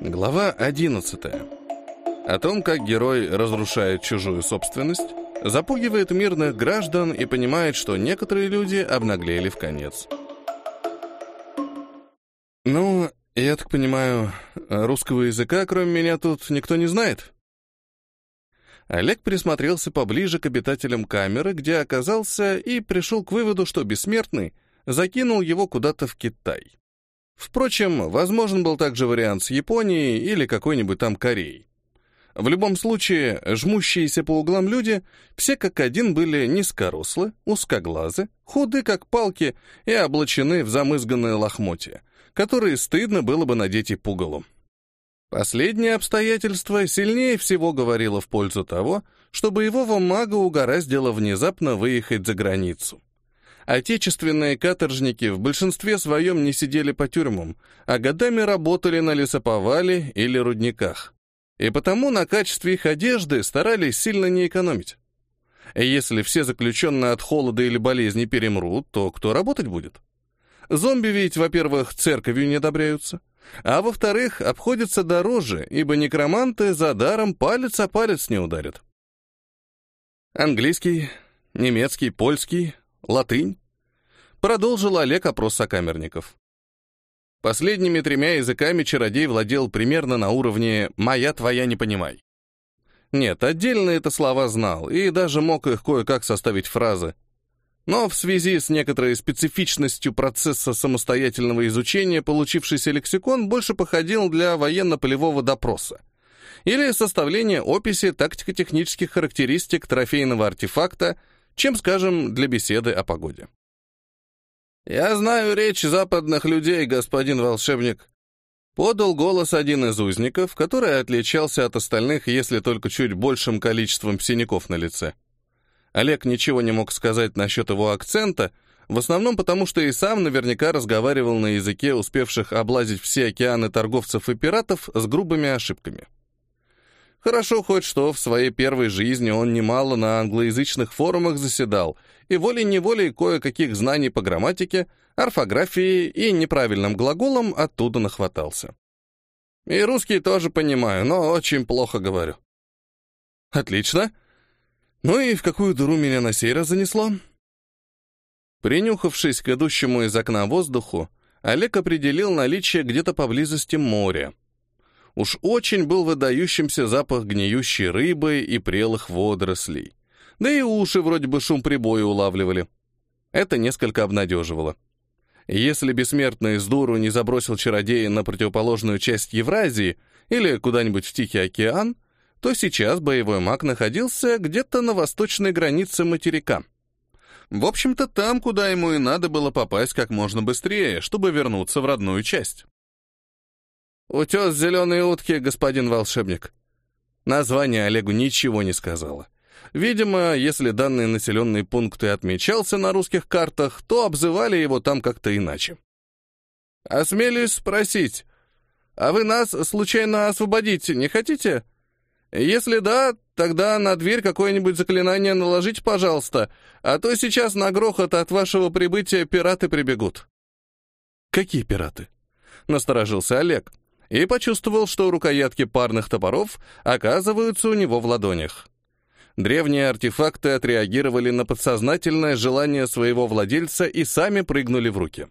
Глава 11. О том, как герой разрушает чужую собственность, запугивает мирных граждан и понимает, что некоторые люди обнаглели в конец. «Ну, я так понимаю, русского языка, кроме меня, тут никто не знает?» Олег присмотрелся поближе к обитателям камеры, где оказался, и пришел к выводу, что бессмертный закинул его куда-то в Китай. Впрочем, возможен был также вариант с Японией или какой-нибудь там Кореей. В любом случае, жмущиеся по углам люди все как один были низкорослы, узкоглазы, худы как палки и облачены в замызганные лохмотья, которые стыдно было бы надеть и пугалом. Последнее обстоятельство сильнее всего говорило в пользу того, что боевого мага угораздило внезапно выехать за границу. Отечественные каторжники в большинстве своем не сидели по тюрьмам, а годами работали на лесоповале или рудниках. И потому на качестве их одежды старались сильно не экономить. Если все заключенные от холода или болезни перемрут, то кто работать будет? Зомби ведь, во-первых, церковью не одобряются, а во-вторых, обходятся дороже, ибо некроманты за даром палец о палец не ударят. Английский, немецкий, польский, латынь. Продолжил Олег опрос сокамерников. Последними тремя языками чародей владел примерно на уровне «моя, твоя, не понимай». Нет, отдельно это слова знал и даже мог их кое-как составить фразы. Но в связи с некоторой специфичностью процесса самостоятельного изучения получившийся лексикон больше походил для военно-полевого допроса или составления описи тактико-технических характеристик трофейного артефакта чем, скажем, для беседы о погоде. «Я знаю речь западных людей, господин волшебник», — подал голос один из узников, который отличался от остальных, если только чуть большим количеством синяков на лице. Олег ничего не мог сказать насчет его акцента, в основном потому, что и сам наверняка разговаривал на языке успевших облазить все океаны торговцев и пиратов с грубыми ошибками. Хорошо хоть что в своей первой жизни он немало на англоязычных форумах заседал и волей-неволей кое-каких знаний по грамматике, орфографии и неправильным глаголам оттуда нахватался. И русский тоже понимаю, но очень плохо говорю. Отлично. Ну и в какую дыру меня на сей раз занесло? Принюхавшись к идущему из окна воздуху, Олег определил наличие где-то поблизости моря. Уж очень был выдающимся запах гниющей рыбы и прелых водорослей. Да и уши вроде бы шум прибоя улавливали. Это несколько обнадеживало. Если бессмертный с дуру не забросил чародея на противоположную часть Евразии или куда-нибудь в Тихий океан, то сейчас боевой маг находился где-то на восточной границе материка. В общем-то, там, куда ему и надо было попасть как можно быстрее, чтобы вернуться в родную часть. «Утес зеленой утки, господин волшебник». Название Олегу ничего не сказала. Видимо, если данный населенный пункт и отмечался на русских картах, то обзывали его там как-то иначе. «Осмелюсь спросить, а вы нас случайно освободить не хотите? Если да, тогда на дверь какое-нибудь заклинание наложите, пожалуйста, а то сейчас на грохот от вашего прибытия пираты прибегут». «Какие пираты?» — насторожился Олег и почувствовал, что рукоятки парных топоров оказываются у него в ладонях. Древние артефакты отреагировали на подсознательное желание своего владельца и сами прыгнули в руки.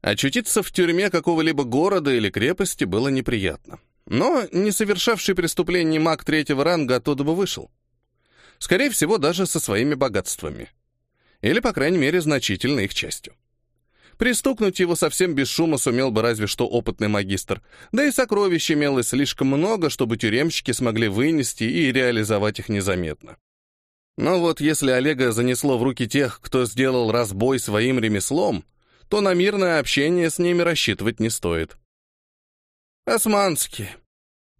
Очутиться в тюрьме какого-либо города или крепости было неприятно. Но не совершавший преступлений маг третьего ранга оттуда бы вышел. Скорее всего, даже со своими богатствами. Или, по крайней мере, значительной их частью. Пристукнуть его совсем без шума сумел бы разве что опытный магистр. Да и сокровищ имелось слишком много, чтобы тюремщики смогли вынести и реализовать их незаметно. Но вот если Олега занесло в руки тех, кто сделал разбой своим ремеслом, то на мирное общение с ними рассчитывать не стоит. «Османский!»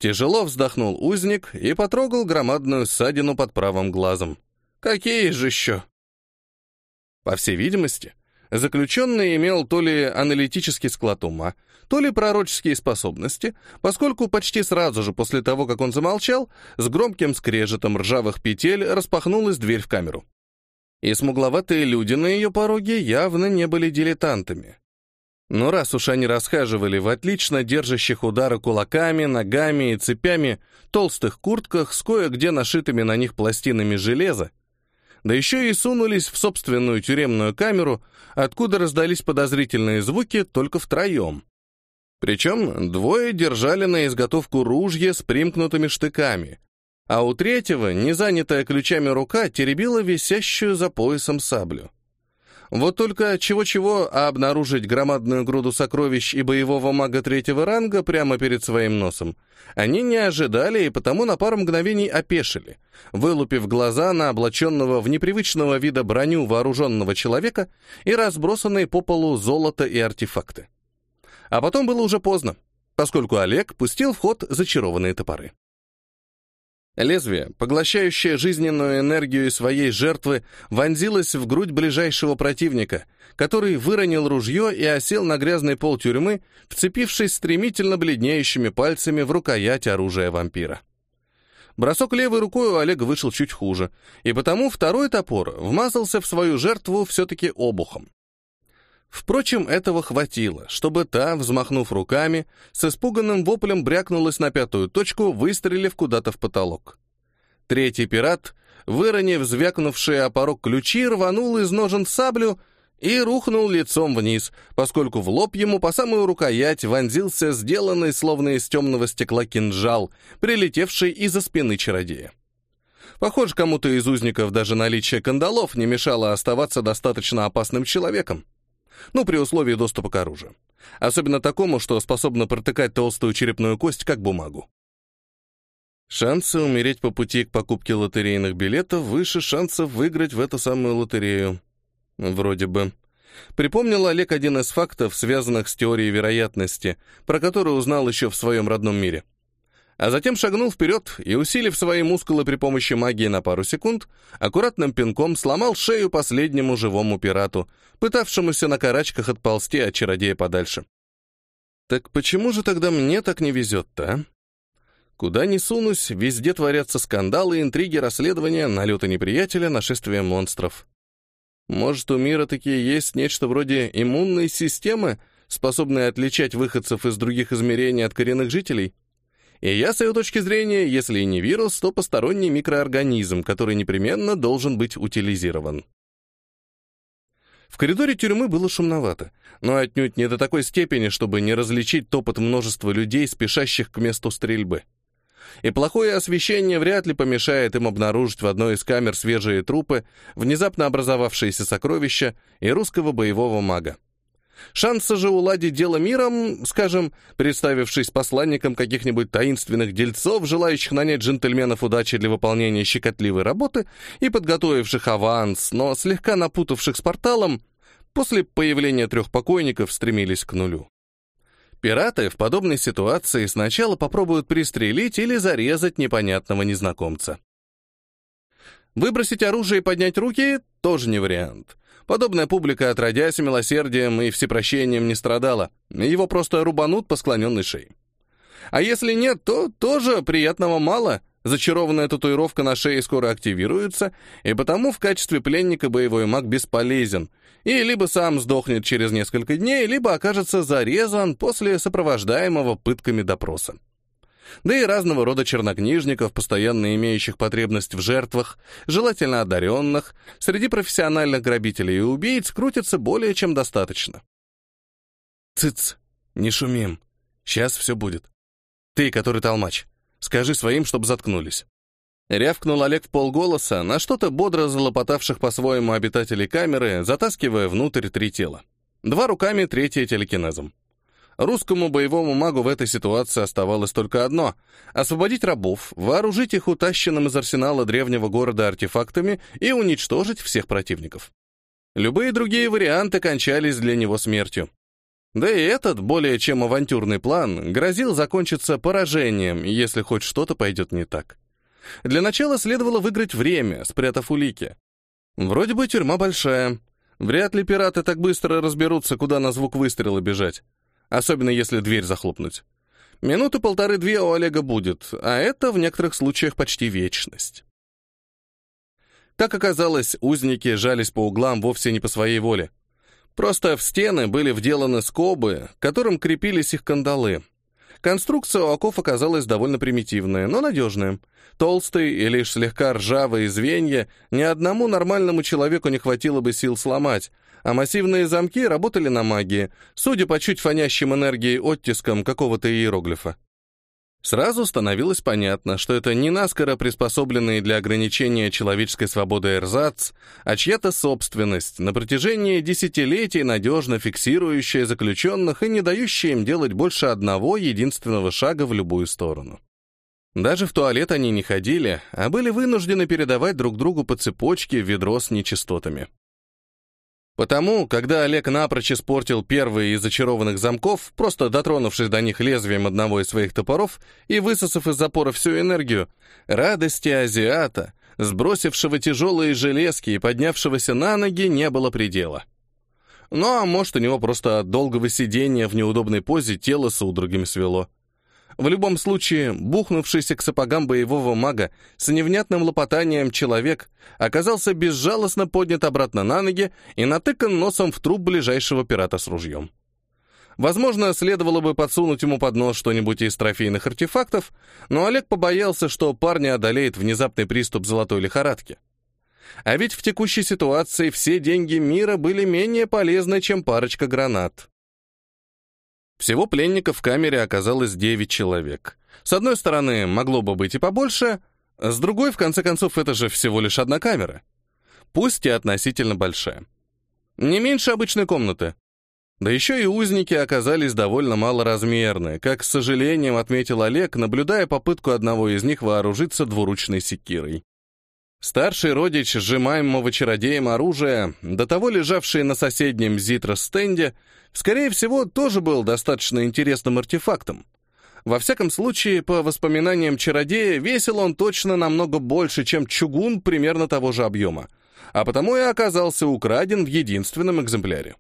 Тяжело вздохнул узник и потрогал громадную ссадину под правым глазом. «Какие же еще?» По всей видимости, Заключенный имел то ли аналитический склад ума, то ли пророческие способности, поскольку почти сразу же после того, как он замолчал, с громким скрежетом ржавых петель распахнулась дверь в камеру. И смугловатые люди на ее пороге явно не были дилетантами. Но раз уж они расхаживали в отлично держащих удары кулаками, ногами и цепями, толстых куртках с кое-где нашитыми на них пластинами железа, да еще и сунулись в собственную тюремную камеру, откуда раздались подозрительные звуки только втроем. Причем двое держали на изготовку ружья с примкнутыми штыками, а у третьего, не занятая ключами рука, теребила висящую за поясом саблю. Вот только чего-чего, а обнаружить громадную груду сокровищ и боевого мага третьего ранга прямо перед своим носом они не ожидали и потому на пару мгновений опешили, вылупив глаза на облаченного в непривычного вида броню вооруженного человека и разбросанные по полу золото и артефакты. А потом было уже поздно, поскольку Олег пустил в ход зачарованные топоры. Лезвие, поглощающее жизненную энергию своей жертвы, вонзилось в грудь ближайшего противника, который выронил ружье и осел на грязный пол тюрьмы, вцепившись стремительно бледнеющими пальцами в рукоять оружия вампира. Бросок левой рукой у Олега вышел чуть хуже, и потому второй топор вмазался в свою жертву все-таки обухом. Впрочем, этого хватило, чтобы та, взмахнув руками, с испуганным воплем брякнулась на пятую точку, выстрелив куда-то в потолок. Третий пират, выронив звякнувшие о порог ключи, рванул из ножен саблю и рухнул лицом вниз, поскольку в лоб ему по самую рукоять вонзился сделанный словно из темного стекла кинжал, прилетевший из-за спины чародея. Похоже, кому-то из узников даже наличие кандалов не мешало оставаться достаточно опасным человеком. Ну, при условии доступа к оружию. Особенно такому, что способно протыкать толстую черепную кость, как бумагу. Шансы умереть по пути к покупке лотерейных билетов выше шансов выиграть в эту самую лотерею. Вроде бы. Припомнил Олег один из фактов, связанных с теорией вероятности, про которую узнал еще в своем родном мире а затем шагнул вперед и, усилив свои мускулы при помощи магии на пару секунд, аккуратным пинком сломал шею последнему живому пирату, пытавшемуся на карачках отползти от чародея подальше. Так почему же тогда мне так не везет-то, а? Куда ни сунусь, везде творятся скандалы, интриги, расследования, налеты неприятеля, нашествия монстров. Может, у мира такие есть нечто вроде иммунной системы, способной отличать выходцев из других измерений от коренных жителей? И я, с его точки зрения, если и не вирус, то посторонний микроорганизм, который непременно должен быть утилизирован. В коридоре тюрьмы было шумновато, но отнюдь не до такой степени, чтобы не различить топот множества людей, спешащих к месту стрельбы. И плохое освещение вряд ли помешает им обнаружить в одной из камер свежие трупы, внезапно образовавшиеся сокровища и русского боевого мага. Шансы же уладить дело миром, скажем, представившись посланником каких-нибудь таинственных дельцов, желающих нанять джентльменов удачи для выполнения щекотливой работы и подготовивших аванс, но слегка напутавших с порталом, после появления трех покойников стремились к нулю. Пираты в подобной ситуации сначала попробуют пристрелить или зарезать непонятного незнакомца. Выбросить оружие и поднять руки — тоже не вариант. Подобная публика, отродясь милосердием и всепрощением, не страдала. Его просто рубанут по склоненной шее. А если нет, то тоже приятного мало. Зачарованная татуировка на шее скоро активируется, и потому в качестве пленника боевой маг бесполезен. И либо сам сдохнет через несколько дней, либо окажется зарезан после сопровождаемого пытками допроса да и разного рода чернокнижников, постоянно имеющих потребность в жертвах, желательно одаренных, среди профессиональных грабителей и убийц крутится более чем достаточно. Цыц, не шумим. Сейчас все будет. Ты, который толмач, скажи своим, чтобы заткнулись. Рявкнул Олег в полголоса на что-то бодро залопотавших по-своему обитателей камеры, затаскивая внутрь три тела. Два руками, третье телекинезом. Русскому боевому магу в этой ситуации оставалось только одно — освободить рабов, вооружить их утащенным из арсенала древнего города артефактами и уничтожить всех противников. Любые другие варианты кончались для него смертью. Да и этот, более чем авантюрный план, грозил закончиться поражением, если хоть что-то пойдет не так. Для начала следовало выиграть время, спрятав улики. Вроде бы тюрьма большая. Вряд ли пираты так быстро разберутся, куда на звук выстрела бежать особенно если дверь захлопнуть. Минуты полторы-две у Олега будет, а это в некоторых случаях почти вечность. Как оказалось, узники жались по углам вовсе не по своей воле. Просто в стены были вделаны скобы, к которым крепились их кандалы. Конструкция у оков оказалась довольно примитивная, но надежная. Толстые и лишь слегка ржавые звенья ни одному нормальному человеку не хватило бы сил сломать, а массивные замки работали на магии, судя по чуть фонящим энергией оттискам какого-то иероглифа. Сразу становилось понятно, что это не наскоро приспособленные для ограничения человеческой свободы эрзац, а чья-то собственность, на протяжении десятилетий надежно фиксирующая заключенных и не дающая им делать больше одного единственного шага в любую сторону. Даже в туалет они не ходили, а были вынуждены передавать друг другу по цепочке ведро с нечистотами. Потому, когда Олег напрочь испортил первый из зачарованных замков, просто дотронувшись до них лезвием одного из своих топоров и высосав из запора всю энергию, радости азиата, сбросившего тяжелые железки и поднявшегося на ноги, не было предела. Ну а может, у него просто от долгого сидения в неудобной позе тело судорогами свело. В любом случае, бухнувшийся к сапогам боевого мага с невнятным лопотанием человек оказался безжалостно поднят обратно на ноги и натыкан носом в труп ближайшего пирата с ружьем. Возможно, следовало бы подсунуть ему под нос что-нибудь из трофейных артефактов, но Олег побоялся, что парня одолеет внезапный приступ золотой лихорадки. А ведь в текущей ситуации все деньги мира были менее полезны, чем парочка гранат. Всего пленников в камере оказалось 9 человек. С одной стороны, могло бы быть и побольше, с другой, в конце концов, это же всего лишь одна камера. Пусть и относительно большая. Не меньше обычной комнаты. Да еще и узники оказались довольно малоразмерны, как с сожалением отметил Олег, наблюдая попытку одного из них вооружиться двуручной секирой. Старший родич сжимаемого чародеем оружия, до того лежавший на соседнем Зитро-стенде, скорее всего, тоже был достаточно интересным артефактом. Во всяком случае, по воспоминаниям чародея, весил он точно намного больше, чем чугун примерно того же объема, а потому и оказался украден в единственном экземпляре.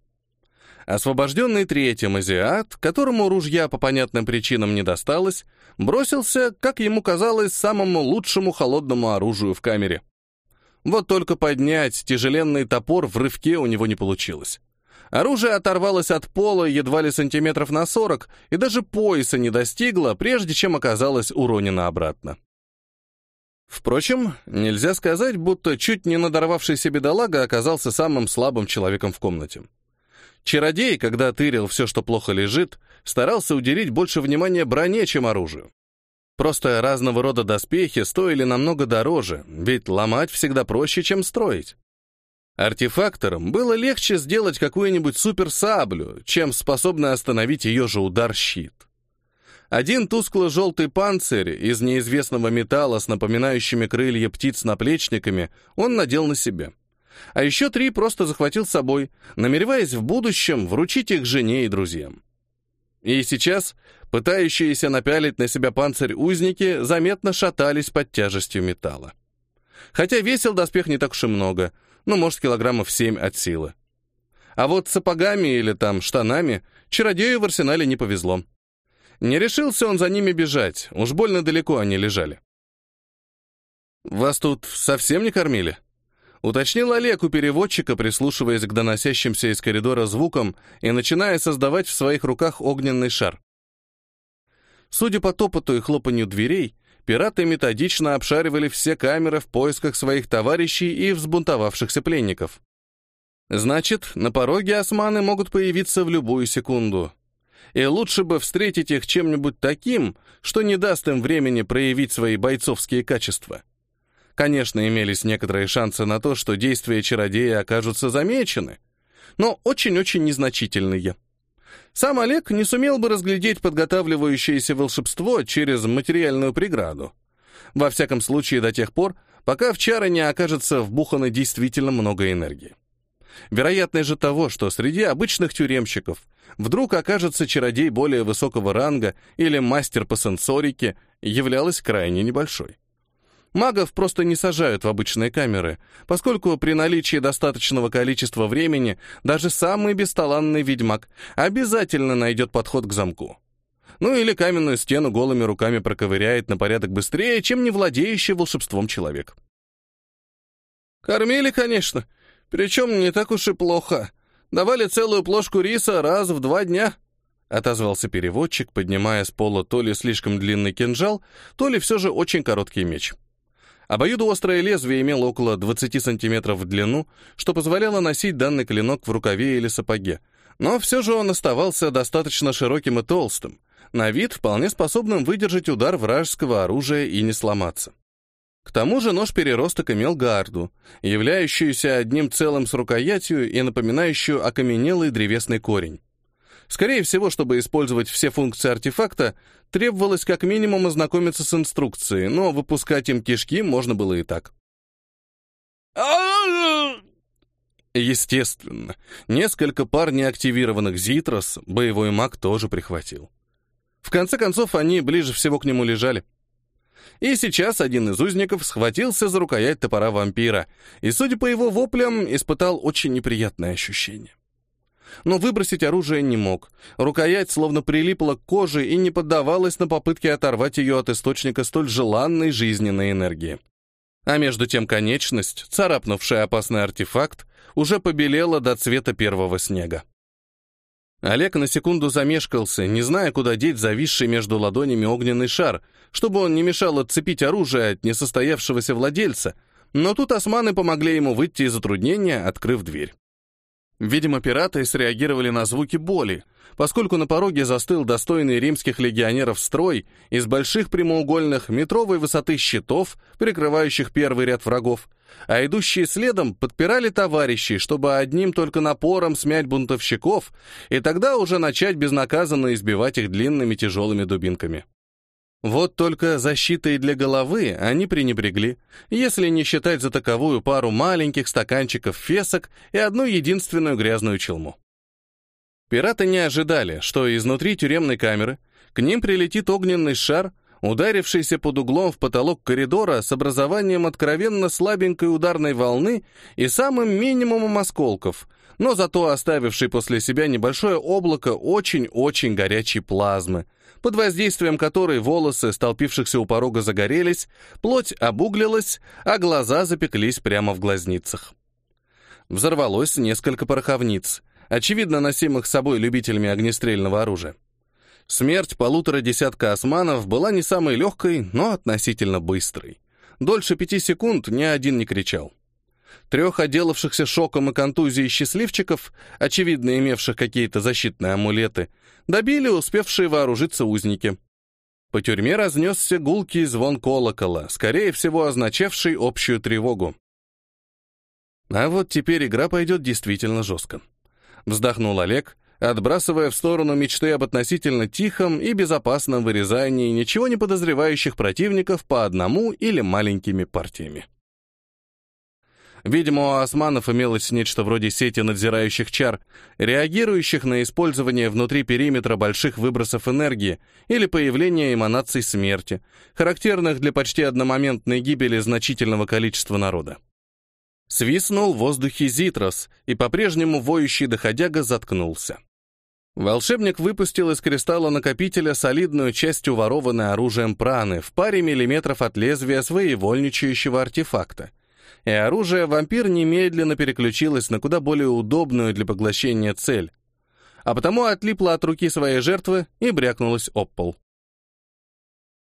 Освобожденный третьим азиат, которому ружья по понятным причинам не досталось, бросился, как ему казалось, самому лучшему холодному оружию в камере. Вот только поднять тяжеленный топор в рывке у него не получилось. Оружие оторвалось от пола едва ли сантиметров на сорок и даже пояса не достигло, прежде чем оказалось уронено обратно. Впрочем, нельзя сказать, будто чуть не надорвавшийся бедолага оказался самым слабым человеком в комнате. Чародей, когда тырил все, что плохо лежит, старался уделить больше внимания броне, чем оружию. Просто разного рода доспехи стоили намного дороже, ведь ломать всегда проще, чем строить. Артефакторам было легче сделать какую-нибудь суперсаблю, чем способный остановить ее же удар щит. Один тускло-желтый панцирь из неизвестного металла с напоминающими крылья птиц наплечниками он надел на себе. А еще три просто захватил с собой, намереваясь в будущем вручить их жене и друзьям. И сейчас пытающиеся напялить на себя панцирь узники заметно шатались под тяжестью металла. Хотя весил доспех не так уж и много, ну, может, килограммов семь от силы. А вот сапогами или там штанами чародею в арсенале не повезло. Не решился он за ними бежать, уж больно далеко они лежали. «Вас тут совсем не кормили?» Уточнил Олег у переводчика, прислушиваясь к доносящимся из коридора звукам и начиная создавать в своих руках огненный шар. Судя по топоту и хлопанью дверей, пираты методично обшаривали все камеры в поисках своих товарищей и взбунтовавшихся пленников. Значит, на пороге османы могут появиться в любую секунду. И лучше бы встретить их чем-нибудь таким, что не даст им времени проявить свои бойцовские качества. Конечно, имелись некоторые шансы на то, что действия чародея окажутся замечены, но очень-очень незначительные. Сам Олег не сумел бы разглядеть подготавливающееся волшебство через материальную преграду. Во всяком случае, до тех пор, пока в чары не окажется вбухано действительно много энергии. Вероятность же того, что среди обычных тюремщиков вдруг окажется чародей более высокого ранга или мастер по сенсорике, являлась крайне небольшой. Магов просто не сажают в обычные камеры, поскольку при наличии достаточного количества времени даже самый бесталанный ведьмак обязательно найдет подход к замку. Ну или каменную стену голыми руками проковыряет на порядок быстрее, чем не владеющий волшебством человек. «Кормили, конечно, причем не так уж и плохо», Давали целую плошку риса раз в два дня», — отозвался переводчик, поднимая с пола то ли слишком длинный кинжал, то ли все же очень короткий меч. Обоюдоострое лезвие имело около 20 сантиметров в длину, что позволяло носить данный клинок в рукаве или сапоге. Но все же он оставался достаточно широким и толстым, на вид вполне способным выдержать удар вражеского оружия и не сломаться. К тому же нож-переросток имел гарду, являющуюся одним целым с рукоятью и напоминающую окаменелый древесный корень. Скорее всего, чтобы использовать все функции артефакта, требовалось как минимум ознакомиться с инструкцией, но выпускать им кишки можно было и так. Естественно, несколько пар неактивированных Зитрос боевой маг тоже прихватил. В конце концов, они ближе всего к нему лежали. И сейчас один из узников схватился за рукоять топора вампира, и, судя по его воплям, испытал очень неприятное ощущение. Но выбросить оружие не мог. Рукоять словно прилипла к коже и не поддавалась на попытки оторвать ее от источника столь желанной жизненной энергии. А между тем конечность, царапнувшая опасный артефакт, уже побелела до цвета первого снега. Олег на секунду замешкался, не зная, куда деть зависший между ладонями огненный шар, чтобы он не мешал отцепить оружие от несостоявшегося владельца, но тут османы помогли ему выйти из затруднения, открыв дверь. Видимо, пираты среагировали на звуки боли, поскольку на пороге застыл достойный римских легионеров строй из больших прямоугольных метровой высоты щитов, прикрывающих первый ряд врагов, а идущие следом подпирали товарищей, чтобы одним только напором смять бунтовщиков и тогда уже начать безнаказанно избивать их длинными тяжелыми дубинками. Вот только защитой для головы они пренебрегли, если не считать за таковую пару маленьких стаканчиков фесок и одну единственную грязную челму. Пираты не ожидали, что изнутри тюремной камеры к ним прилетит огненный шар, ударившийся под углом в потолок коридора с образованием откровенно слабенькой ударной волны и самым минимумом осколков, но зато оставивший после себя небольшое облако очень-очень горячей плазмы, под воздействием которой волосы столпившихся у порога загорелись, плоть обуглилась, а глаза запеклись прямо в глазницах. Взорвалось несколько пороховниц, очевидно носимых собой любителями огнестрельного оружия. Смерть полутора десятка османов была не самой легкой, но относительно быстрой. Дольше пяти секунд ни один не кричал. Трех отделавшихся шоком и контузией счастливчиков, очевидно имевших какие-то защитные амулеты, добили успевшие вооружиться узники. По тюрьме разнесся гулкий звон колокола, скорее всего означавший общую тревогу. А вот теперь игра пойдет действительно жестко. Вздохнул Олег, отбрасывая в сторону мечты об относительно тихом и безопасном вырезании ничего не подозревающих противников по одному или маленькими партиями. Видимо, у османов имелось нечто вроде сети надзирающих чар, реагирующих на использование внутри периметра больших выбросов энергии или появление эманаций смерти, характерных для почти одномоментной гибели значительного количества народа. Свистнул в воздухе Зитрос, и по-прежнему воющий доходяга заткнулся. Волшебник выпустил из кристалла накопителя солидную часть уворованной оружием праны в паре миллиметров от лезвия своевольничающего артефакта — и оружие вампир немедленно переключилось на куда более удобную для поглощения цель, а потому отлипло от руки своей жертвы и брякнулось об пол.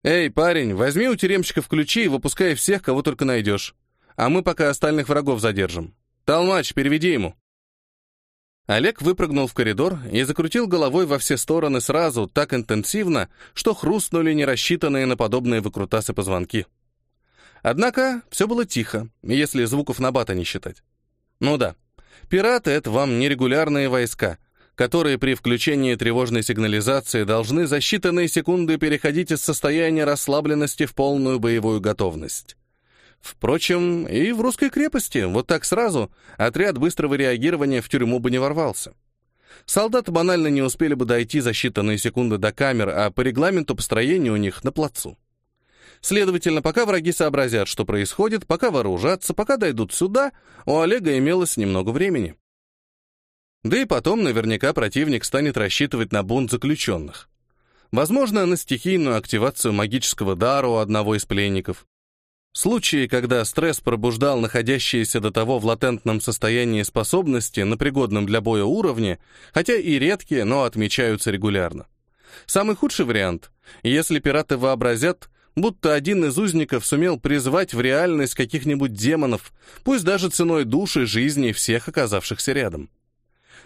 «Эй, парень, возьми у тюремщиков ключи и выпускай всех, кого только найдешь, а мы пока остальных врагов задержим. Толмач, переведи ему». Олег выпрыгнул в коридор и закрутил головой во все стороны сразу так интенсивно, что хрустнули нерассчитанные на подобные выкрутасы позвонки. Однако все было тихо, если звуков набата не считать. Ну да, пираты — это вам нерегулярные войска, которые при включении тревожной сигнализации должны за считанные секунды переходить из состояния расслабленности в полную боевую готовность. Впрочем, и в русской крепости вот так сразу отряд быстрого реагирования в тюрьму бы не ворвался. Солдаты банально не успели бы дойти за считанные секунды до камер, а по регламенту построения у них на плацу. Следовательно, пока враги сообразят, что происходит, пока вооружатся, пока дойдут сюда, у Олега имелось немного времени. Да и потом наверняка противник станет рассчитывать на бунт заключенных. Возможно, на стихийную активацию магического дара у одного из пленников. Случаи, когда стресс пробуждал находящиеся до того в латентном состоянии способности на пригодном для боя уровне, хотя и редкие, но отмечаются регулярно. Самый худший вариант — если пираты вообразят, будто один из узников сумел призвать в реальность каких-нибудь демонов, пусть даже ценой души жизни всех оказавшихся рядом.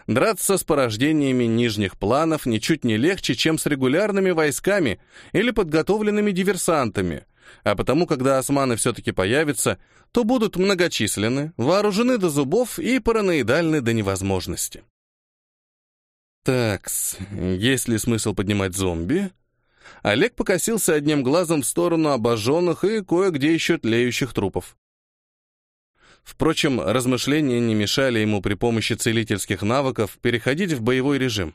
Драться с порождениями нижних планов ничуть не легче, чем с регулярными войсками или подготовленными диверсантами, а потому, когда османы все-таки появятся, то будут многочисленны, вооружены до зубов и параноидальны до невозможности. Такс, есть ли смысл поднимать зомби? Олег покосился одним глазом в сторону обожженных и кое-где еще тлеющих трупов. Впрочем, размышления не мешали ему при помощи целительских навыков переходить в боевой режим.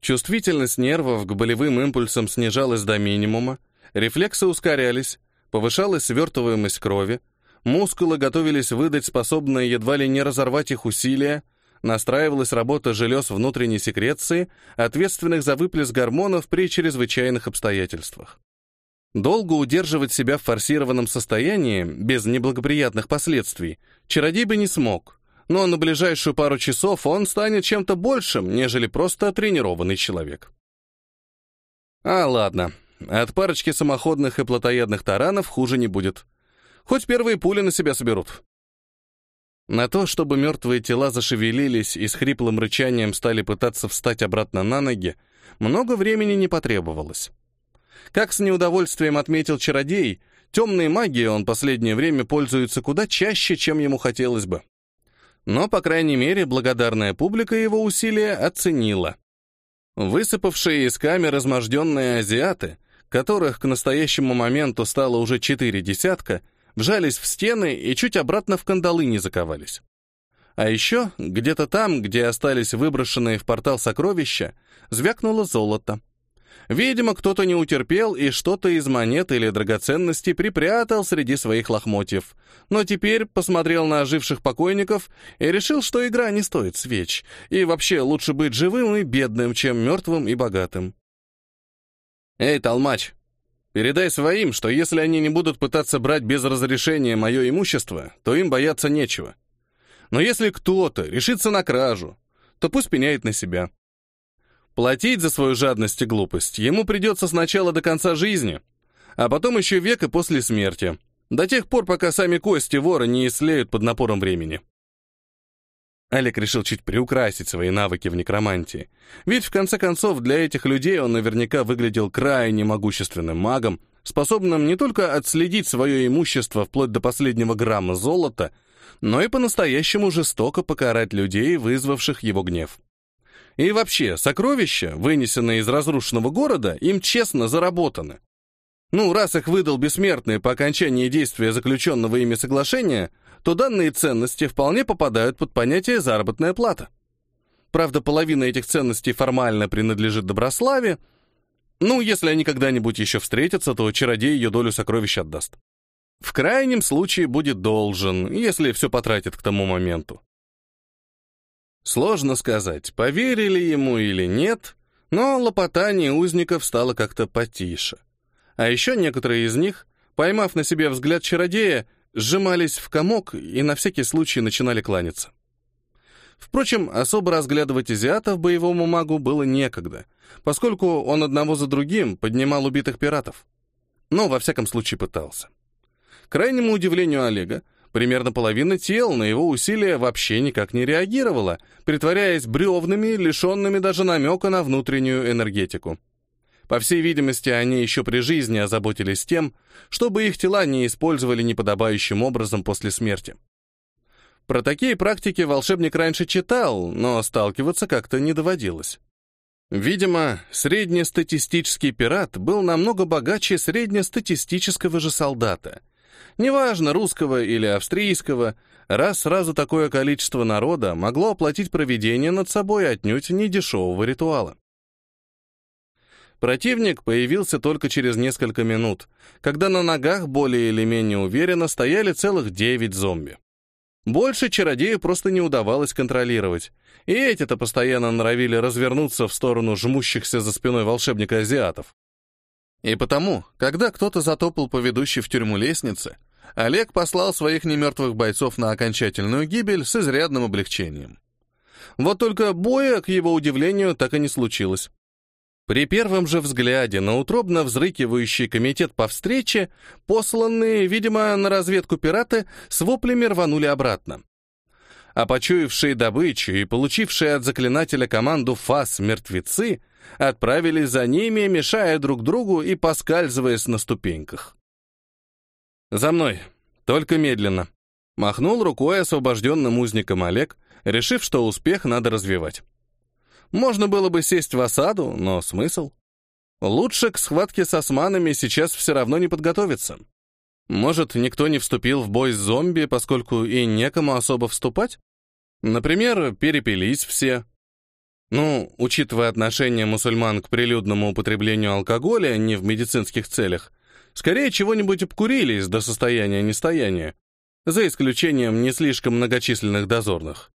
Чувствительность нервов к болевым импульсам снижалась до минимума, рефлексы ускорялись, повышалась свертываемость крови, мускулы готовились выдать способное едва ли не разорвать их усилия, настраивалась работа желез внутренней секреции, ответственных за выплеск гормонов при чрезвычайных обстоятельствах. Долго удерживать себя в форсированном состоянии, без неблагоприятных последствий, чародей бы не смог, но на ближайшую пару часов он станет чем-то большим, нежели просто тренированный человек. А, ладно, от парочки самоходных и плотоядных таранов хуже не будет. Хоть первые пули на себя соберут. На то, чтобы мертвые тела зашевелились и с хриплым рычанием стали пытаться встать обратно на ноги, много времени не потребовалось. Как с неудовольствием отметил чародей, темной магией он последнее время пользуется куда чаще, чем ему хотелось бы. Но, по крайней мере, благодарная публика его усилия оценила. Высыпавшие из камер изможденные азиаты, которых к настоящему моменту стало уже четыре десятка, вжались в стены и чуть обратно в кандалы не заковались. А еще, где-то там, где остались выброшенные в портал сокровища, звякнуло золото. Видимо, кто-то не утерпел и что-то из монет или драгоценностей припрятал среди своих лохмотьев. Но теперь посмотрел на оживших покойников и решил, что игра не стоит свеч. И вообще лучше быть живым и бедным, чем мертвым и богатым. «Эй, толмач, передай своим, что если они не будут пытаться брать без разрешения мое имущество, то им бояться нечего. Но если кто-то решится на кражу, то пусть пеняет на себя». Платить за свою жадность и глупость ему придется сначала до конца жизни, а потом еще век и после смерти, до тех пор, пока сами кости вора не ислеют под напором времени. Олег решил чуть приукрасить свои навыки в некромантии, ведь в конце концов для этих людей он наверняка выглядел крайне могущественным магом, способным не только отследить свое имущество вплоть до последнего грамма золота, но и по-настоящему жестоко покарать людей, вызвавших его гнев. И вообще, сокровища, вынесенные из разрушенного города, им честно заработаны. Ну, раз их выдал бессмертный по окончании действия заключенного ими соглашения, то данные ценности вполне попадают под понятие «заработная плата». Правда, половина этих ценностей формально принадлежит Доброславе. Ну, если они когда-нибудь еще встретятся, то чародей ее долю сокровищ отдаст. В крайнем случае будет должен, если все потратит к тому моменту. Сложно сказать, поверили ему или нет, но лопотание узников стало как-то потише. А еще некоторые из них, поймав на себе взгляд чародея, сжимались в комок и на всякий случай начинали кланяться. Впрочем, особо разглядывать азиатов боевому магу было некогда, поскольку он одного за другим поднимал убитых пиратов. Но, во всяком случае, пытался. К крайнему удивлению Олега, Примерно половина тел на его усилия вообще никак не реагировала, притворяясь бревнами, лишенными даже намека на внутреннюю энергетику. По всей видимости, они еще при жизни озаботились тем, чтобы их тела не использовали неподобающим образом после смерти. Про такие практики волшебник раньше читал, но сталкиваться как-то не доводилось. Видимо, среднестатистический пират был намного богаче среднестатистического же солдата, Неважно, русского или австрийского, раз сразу такое количество народа могло оплатить проведение над собой отнюдь недешевого ритуала. Противник появился только через несколько минут, когда на ногах более или менее уверенно стояли целых девять зомби. Больше чародею просто не удавалось контролировать, и эти-то постоянно норовили развернуться в сторону жмущихся за спиной волшебника азиатов. И потому, когда кто-то затопал по ведущей в тюрьму лестнице, Олег послал своих немертвых бойцов на окончательную гибель с изрядным облегчением. Вот только боя, к его удивлению, так и не случилось. При первом же взгляде на утробно взрыкивающий комитет по встрече, посланные, видимо, на разведку пираты, с воплями рванули обратно. А почуявшие добычу и получившие от заклинателя команду фас мертвецы отправились за ними, мешая друг другу и поскальзываясь на ступеньках. «За мной, только медленно», — махнул рукой освобожденным узником Олег, решив, что успех надо развивать. Можно было бы сесть в осаду, но смысл? Лучше к схватке с османами сейчас все равно не подготовиться. Может, никто не вступил в бой с зомби, поскольку и некому особо вступать? Например, перепились все. Ну, учитывая отношение мусульман к прилюдному употреблению алкоголя не в медицинских целях, скорее чего-нибудь обкурились до состояния нестояния, за исключением не слишком многочисленных дозорных.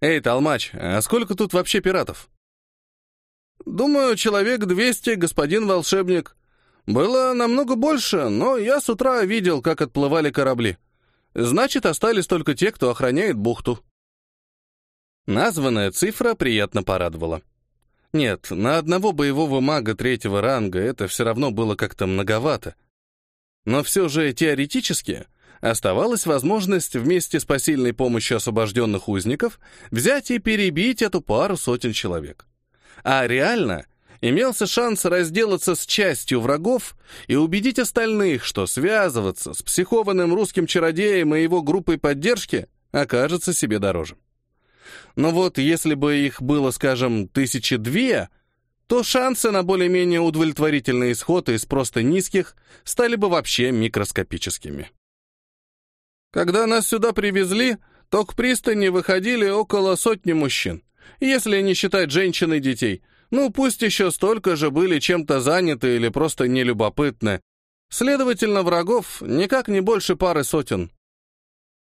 «Эй, Толмач, а сколько тут вообще пиратов?» «Думаю, человек 200, господин волшебник. Было намного больше, но я с утра видел, как отплывали корабли. Значит, остались только те, кто охраняет бухту». Названная цифра приятно порадовала. Нет, на одного боевого мага третьего ранга это все равно было как-то многовато. Но все же теоретически оставалась возможность вместе с посильной помощью освобожденных узников взять и перебить эту пару сотен человек. А реально имелся шанс разделаться с частью врагов и убедить остальных, что связываться с психованным русским чародеем и его группой поддержки окажется себе дороже. Но вот если бы их было, скажем, тысячи две, то шансы на более-менее удовлетворительный исход из просто низких стали бы вообще микроскопическими. Когда нас сюда привезли, то к пристани выходили около сотни мужчин, если не считать женщин и детей. Ну, пусть еще столько же были чем-то заняты или просто нелюбопытны. Следовательно, врагов никак не больше пары сотен.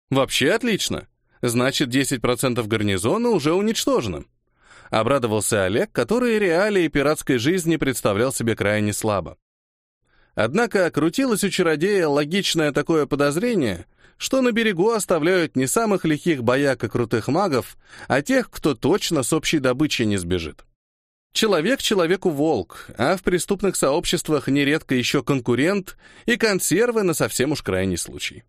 Вообще отлично. Значит, 10% гарнизона уже уничтожено. Обрадовался Олег, который реалии пиратской жизни представлял себе крайне слабо. Однако крутилось у чародея логичное такое подозрение, что на берегу оставляют не самых лихих бояк и крутых магов, а тех, кто точно с общей добычей не сбежит. Человек человеку волк, а в преступных сообществах нередко еще конкурент и консервы на совсем уж крайний случай.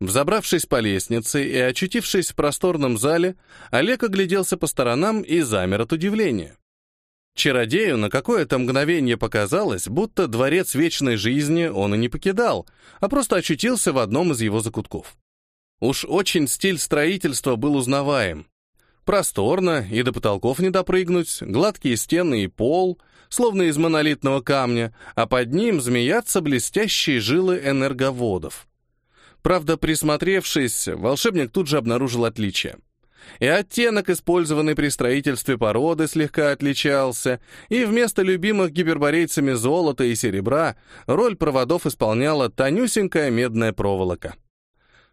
Взобравшись по лестнице и очутившись в просторном зале, Олег огляделся по сторонам и замер от удивления. Чародею на какое-то мгновение показалось, будто дворец вечной жизни он и не покидал, а просто очутился в одном из его закутков. Уж очень стиль строительства был узнаваем. Просторно, и до потолков не допрыгнуть, гладкие стены и пол, словно из монолитного камня, а под ним змеятся блестящие жилы энерговодов. Правда, присмотревшись, волшебник тут же обнаружил отличие и оттенок, использованный при строительстве породы, слегка отличался, и вместо любимых гиперборейцами золота и серебра роль проводов исполняла тонюсенькая медная проволока.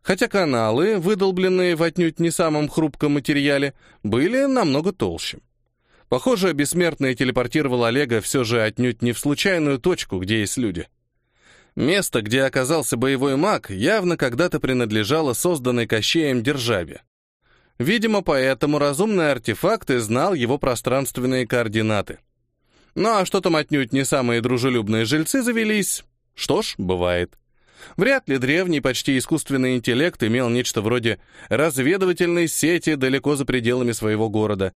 Хотя каналы, выдолбленные в отнюдь не самом хрупком материале, были намного толще. Похоже, бессмертный телепортировал Олега все же отнюдь не в случайную точку, где есть люди. Место, где оказался боевой маг, явно когда-то принадлежало созданной Кощеем державе. Видимо, поэтому разумный артефакт и знал его пространственные координаты. Ну а что там отнюдь не самые дружелюбные жильцы завелись? Что ж, бывает. Вряд ли древний, почти искусственный интеллект имел нечто вроде разведывательной сети далеко за пределами своего города.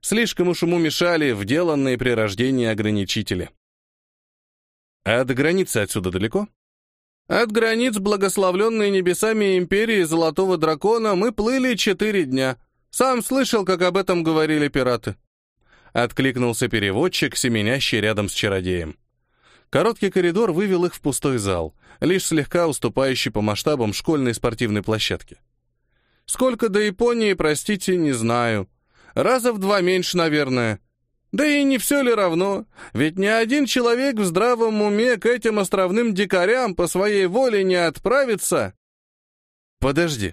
Слишком уж ему мешали вделанные при рождении ограничители. А до границы отсюда далеко? От границ благословленной небесами империи Золотого Дракона мы плыли четыре дня. Сам слышал, как об этом говорили пираты. Откликнулся переводчик, семенящий рядом с чародеем. Короткий коридор вывел их в пустой зал, лишь слегка уступающий по масштабам школьной спортивной площадки. Сколько до Японии, простите, не знаю. Раза в два меньше, наверное. Да и не все ли равно? Ведь ни один человек в здравом уме к этим островным дикарям по своей воле не отправится. Подожди.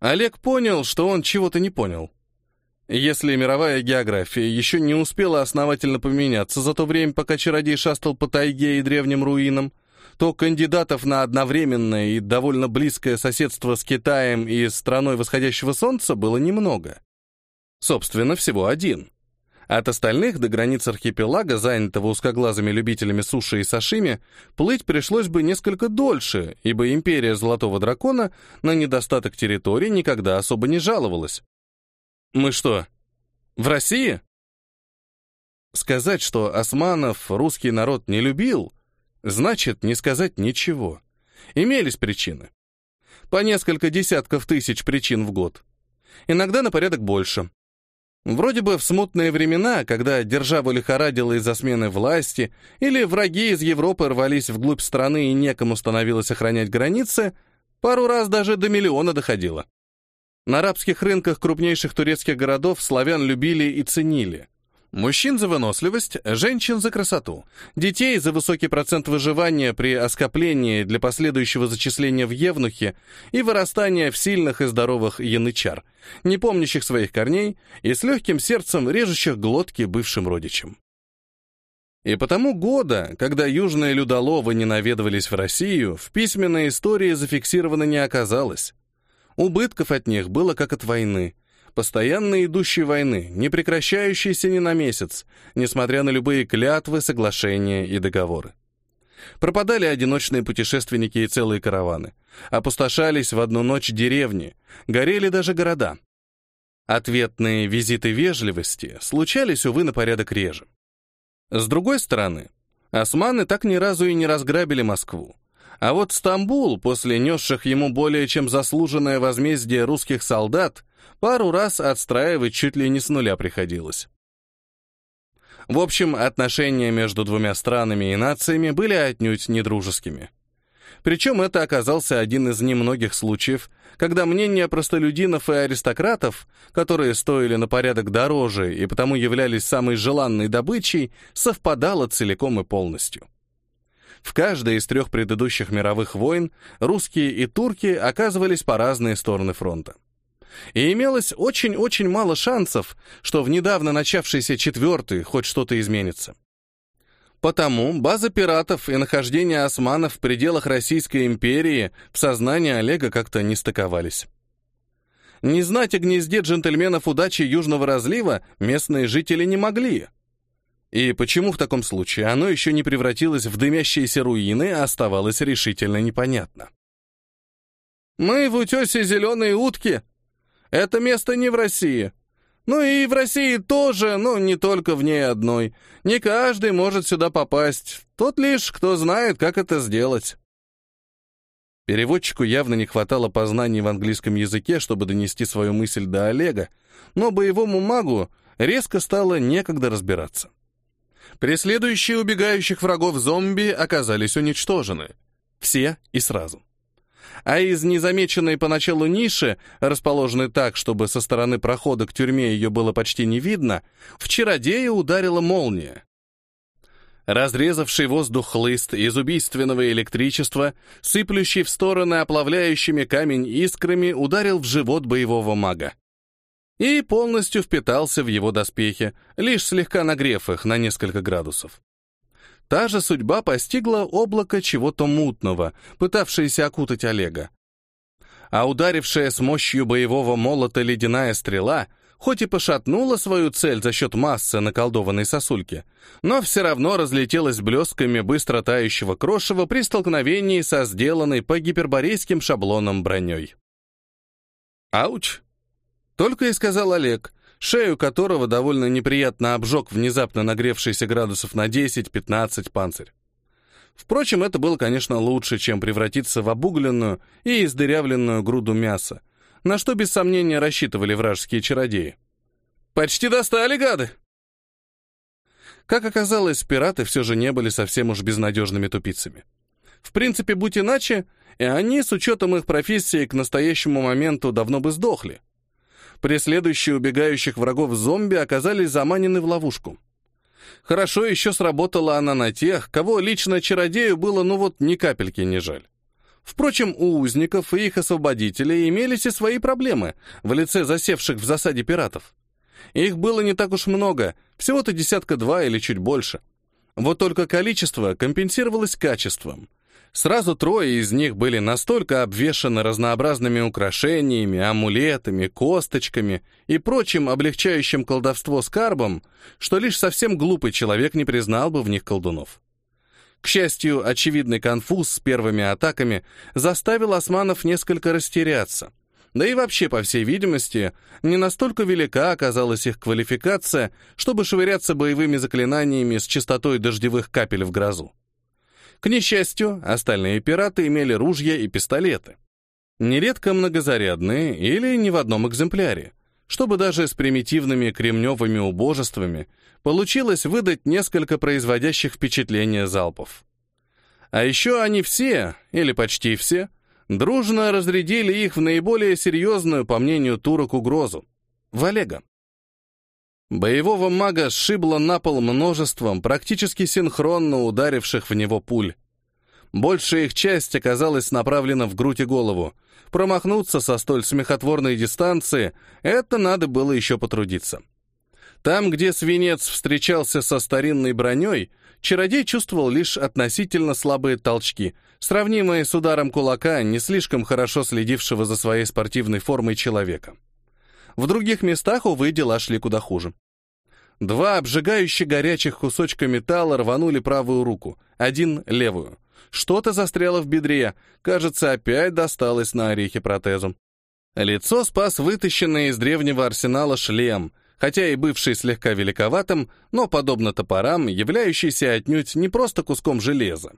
Олег понял, что он чего-то не понял. Если мировая география еще не успела основательно поменяться за то время, пока чародей шастал по тайге и древним руинам, то кандидатов на одновременное и довольно близкое соседство с Китаем и страной восходящего солнца было немного. Собственно, всего один. От остальных до границ архипелага, занятого узкоглазыми любителями суши и сашими, плыть пришлось бы несколько дольше, ибо империя Золотого Дракона на недостаток территории никогда особо не жаловалась. Мы что, в России? Сказать, что османов русский народ не любил, значит не сказать ничего. Имелись причины. По несколько десятков тысяч причин в год. Иногда на порядок больше. Вроде бы в смутные времена, когда держава лихорадила из-за смены власти, или враги из Европы рвались вглубь страны и некому становилось охранять границы, пару раз даже до миллиона доходило. На арабских рынках крупнейших турецких городов славян любили и ценили. Мужчин за выносливость, женщин за красоту, детей за высокий процент выживания при оскоплении для последующего зачисления в евнухи и вырастания в сильных и здоровых янычар, не помнящих своих корней и с легким сердцем режущих глотки бывшим родичам. И потому года, когда южные людоловы не наведывались в Россию, в письменной истории зафиксировано не оказалось. Убытков от них было как от войны, постоянно идущей войны, не прекращающейся ни на месяц, несмотря на любые клятвы, соглашения и договоры. Пропадали одиночные путешественники и целые караваны, опустошались в одну ночь деревни, горели даже города. Ответные визиты вежливости случались, увы, на порядок реже. С другой стороны, османы так ни разу и не разграбили Москву. А вот Стамбул, после несших ему более чем заслуженное возмездие русских солдат, Пару раз отстраивать чуть ли не с нуля приходилось. В общем, отношения между двумя странами и нациями были отнюдь недружескими. Причем это оказался один из немногих случаев, когда мнения простолюдинов и аристократов, которые стоили на порядок дороже и потому являлись самой желанной добычей, совпадало целиком и полностью. В каждой из трех предыдущих мировых войн русские и турки оказывались по разные стороны фронта и имелось очень-очень мало шансов, что в недавно начавшийся четвертый хоть что-то изменится. Потому база пиратов и нахождение османов в пределах Российской империи в сознании Олега как-то не стыковались. Не знать о гнезде джентльменов удачи Южного разлива местные жители не могли. И почему в таком случае оно еще не превратилось в дымящиеся руины, оставалось решительно непонятно. «Мы в утесе зеленые утки», это место не в России. Ну и в России тоже, но не только в ней одной. Не каждый может сюда попасть. Тот лишь, кто знает, как это сделать. Переводчику явно не хватало познаний в английском языке, чтобы донести свою мысль до Олега, но боевому магу резко стало некогда разбираться. Преследующие убегающих врагов зомби оказались уничтожены. Все и сразу а из незамеченной поначалу ниши, расположенной так, чтобы со стороны прохода к тюрьме ее было почти не видно, в чародея ударила молния. Разрезавший воздух хлыст из убийственного электричества, сыплющий в стороны оплавляющими камень искрами, ударил в живот боевого мага. И полностью впитался в его доспехи, лишь слегка нагрев их на несколько градусов. Та же судьба постигла облако чего-то мутного, пытавшееся окутать Олега. А ударившая с мощью боевого молота ледяная стрела, хоть и пошатнула свою цель за счет массы наколдованной сосульки, но все равно разлетелась блесками быстро тающего крошева при столкновении со сделанной по гиперборейским шаблонам броней. «Ауч!» — только и сказал Олег, шею которого довольно неприятно обжег внезапно нагревшийся градусов на 10-15 панцирь. Впрочем, это было, конечно, лучше, чем превратиться в обугленную и издырявленную груду мяса, на что без сомнения рассчитывали вражеские чародеи. «Почти достали, гады!» Как оказалось, пираты все же не были совсем уж безнадежными тупицами. В принципе, будь иначе, и они, с учетом их профессии, к настоящему моменту давно бы сдохли преследующие убегающих врагов зомби оказались заманены в ловушку. Хорошо еще сработала она на тех, кого лично чародею было ну вот ни капельки не жаль. Впрочем, у узников и их освободителей имелись и свои проблемы в лице засевших в засаде пиратов. Их было не так уж много, всего-то десятка-два или чуть больше. Вот только количество компенсировалось качеством. Сразу трое из них были настолько обвешаны разнообразными украшениями, амулетами, косточками и прочим облегчающим колдовство скарбом, что лишь совсем глупый человек не признал бы в них колдунов. К счастью, очевидный конфуз с первыми атаками заставил османов несколько растеряться. Да и вообще, по всей видимости, не настолько велика оказалась их квалификация, чтобы швыряться боевыми заклинаниями с частотой дождевых капель в грозу. К несчастью, остальные пираты имели ружья и пистолеты. Нередко многозарядные или не в одном экземпляре, чтобы даже с примитивными кремневыми убожествами получилось выдать несколько производящих впечатление залпов. А еще они все, или почти все, дружно разрядили их в наиболее серьезную, по мнению турок, угрозу — в Олега. Боевого мага сшибло на пол множеством, практически синхронно ударивших в него пуль. Большая их часть оказалась направлена в грудь и голову. Промахнуться со столь смехотворной дистанции — это надо было еще потрудиться. Там, где свинец встречался со старинной броней, чародей чувствовал лишь относительно слабые толчки, сравнимые с ударом кулака не слишком хорошо следившего за своей спортивной формой человека. В других местах, увы, дела шли куда хуже. Два обжигающе горячих кусочка металла рванули правую руку, один — левую. Что-то застряло в бедре, кажется, опять досталось на орехи протезу. Лицо спас вытащенный из древнего арсенала шлем, хотя и бывший слегка великоватым, но, подобно топорам, являющийся отнюдь не просто куском железа.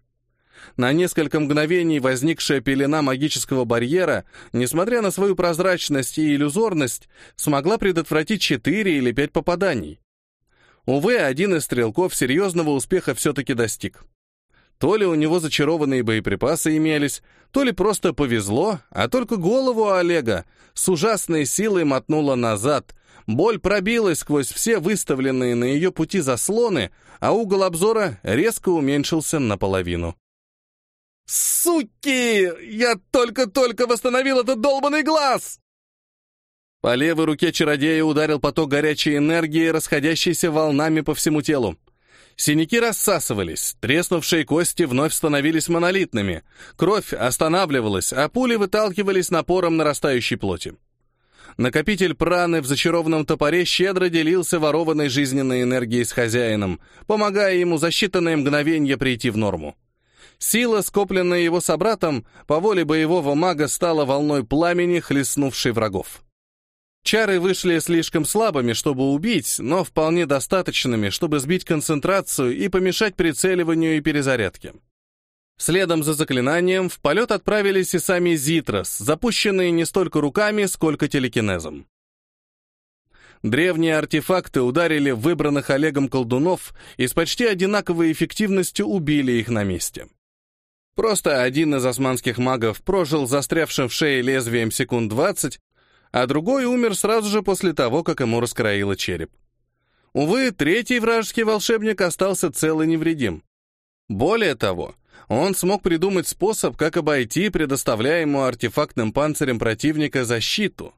На несколько мгновений возникшая пелена магического барьера, несмотря на свою прозрачность и иллюзорность, смогла предотвратить четыре или пять попаданий. Увы, один из стрелков серьезного успеха все-таки достиг. То ли у него зачарованные боеприпасы имелись, то ли просто повезло, а только голову Олега с ужасной силой мотнула назад. Боль пробилась сквозь все выставленные на ее пути заслоны, а угол обзора резко уменьшился наполовину. «Суки! Я только-только восстановил этот долбанный глаз!» По левой руке чародея ударил поток горячей энергии, расходящейся волнами по всему телу. Синяки рассасывались, треснувшие кости вновь становились монолитными, кровь останавливалась, а пули выталкивались напором нарастающей плоти. Накопитель праны в зачарованном топоре щедро делился ворованной жизненной энергией с хозяином, помогая ему за считанные мгновения прийти в норму. Сила, скопленная его собратом, по воле боевого мага стала волной пламени, хлестнувшей врагов. Чары вышли слишком слабыми, чтобы убить, но вполне достаточными, чтобы сбить концентрацию и помешать прицеливанию и перезарядке. Следом за заклинанием в полет отправились и сами Зитрос, запущенные не столько руками, сколько телекинезом. Древние артефакты ударили выбранных Олегом колдунов и с почти одинаковой эффективностью убили их на месте. Просто один из османских магов прожил застрявшим в шее лезвием секунд 20, а другой умер сразу же после того, как ему раскроило череп. Увы, третий вражеский волшебник остался цел и невредим. Более того, он смог придумать способ, как обойти предоставляемую артефактным панцирем противника защиту.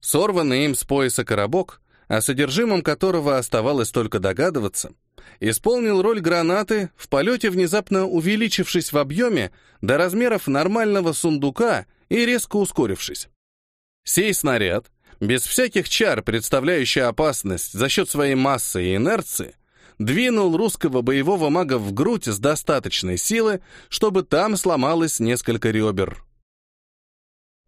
Сорванный им с пояса коробок, о содержимом которого оставалось только догадываться, исполнил роль гранаты, в полете внезапно увеличившись в объеме до размеров нормального сундука и резко ускорившись. Сей снаряд, без всяких чар, представляющий опасность за счет своей массы и инерции, двинул русского боевого мага в грудь с достаточной силы, чтобы там сломалось несколько ребер.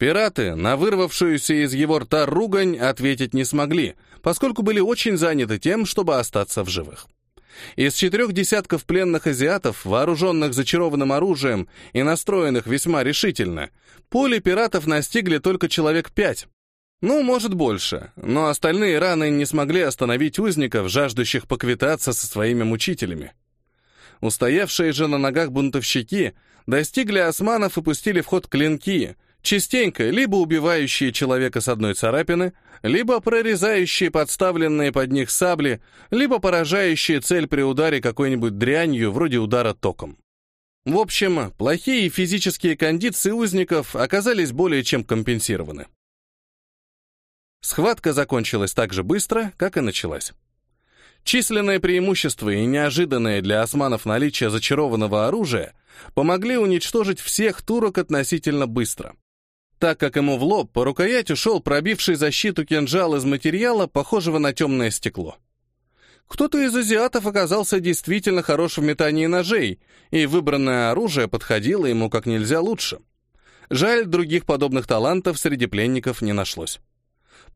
Пираты, на вырвавшуюся из его рта ругань, ответить не смогли, поскольку были очень заняты тем, чтобы остаться в живых. Из четырех десятков пленных азиатов, вооруженных зачарованным оружием и настроенных весьма решительно, пули пиратов настигли только человек пять. Ну, может, больше, но остальные раны не смогли остановить узников, жаждущих поквитаться со своими мучителями. Устоявшие же на ногах бунтовщики достигли османов и пустили в ход клинки — частенько либо убивающие человека с одной царапины, либо прорезающие подставленные под них сабли, либо поражающие цель при ударе какой-нибудь дрянью, вроде удара током. В общем, плохие физические кондиции узников оказались более чем компенсированы. Схватка закончилась так же быстро, как и началась. Численное преимущество и неожиданное для османов наличие зачарованного оружия помогли уничтожить всех турок относительно быстро. Так как ему в лоб по рукоять ушел пробивший защиту кинжал из материала, похожего на темное стекло. Кто-то из азиатов оказался действительно хорош в метании ножей, и выбранное оружие подходило ему как нельзя лучше. Жаль, других подобных талантов среди пленников не нашлось.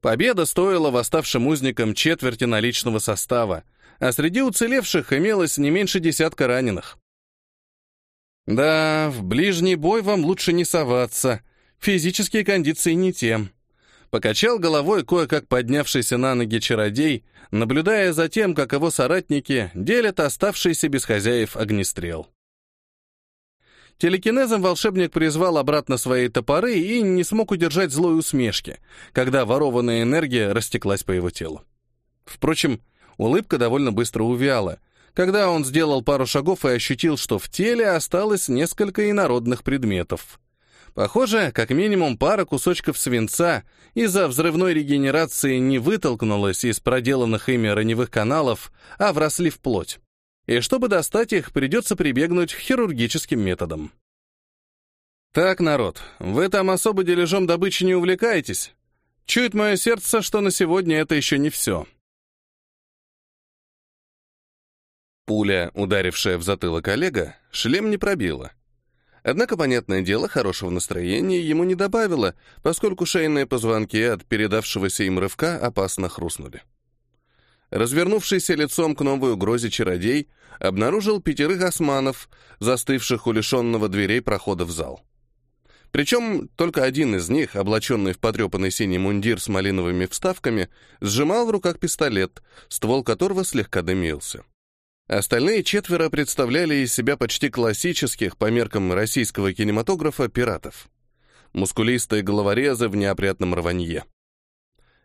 Победа стоила восставшим узникам четверти наличного состава, а среди уцелевших имелось не меньше десятка раненых. Да, в ближний бой вам лучше не соваться. Физические кондиции не те. Покачал головой кое-как поднявшийся на ноги чародей, наблюдая за тем, как его соратники делят оставшийся без хозяев огнестрел. Телекинезом волшебник призвал обратно свои топоры и не смог удержать злой усмешки, когда ворованная энергия растеклась по его телу. Впрочем, улыбка довольно быстро увяла, когда он сделал пару шагов и ощутил, что в теле осталось несколько инородных предметов. Похоже, как минимум пара кусочков свинца из-за взрывной регенерации не вытолкнулась из проделанных ими раневых каналов, а вросли в плоть и чтобы достать их, придется прибегнуть к хирургическим методам. Так, народ, вы там особо дележом добычи не увлекаетесь? Чует мое сердце, что на сегодня это еще не все. Пуля, ударившая в затылок Олега, шлем не пробила. Однако, понятное дело, хорошего настроения ему не добавило, поскольку шейные позвонки от передавшегося им рывка опасно хрустнули. Развернувшийся лицом к новой угрозе чародей обнаружил пятерых османов, застывших у лишенного дверей прохода в зал. Причем только один из них, облаченный в потрепанный синий мундир с малиновыми вставками, сжимал в руках пистолет, ствол которого слегка дымился. Остальные четверо представляли из себя почти классических, по меркам российского кинематографа, пиратов. Мускулистые головорезы в неопрятном рванье.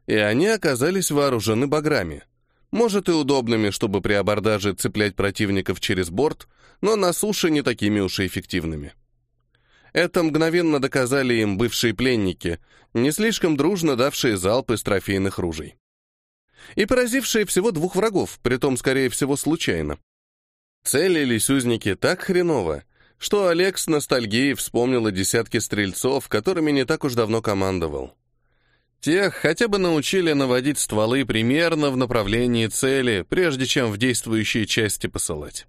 И они оказались вооружены баграми — может и удобными, чтобы при абордаже цеплять противников через борт, но на суше не такими уж и эффективными. Это мгновенно доказали им бывшие пленники, не слишком дружно давшие залпы из трофейных ружей. И поразившие всего двух врагов, притом, скорее всего, случайно. Целились узники так хреново, что Олег с ностальгией вспомнил о десятке стрельцов, которыми не так уж давно командовал. Тех хотя бы научили наводить стволы примерно в направлении цели, прежде чем в действующие части посылать.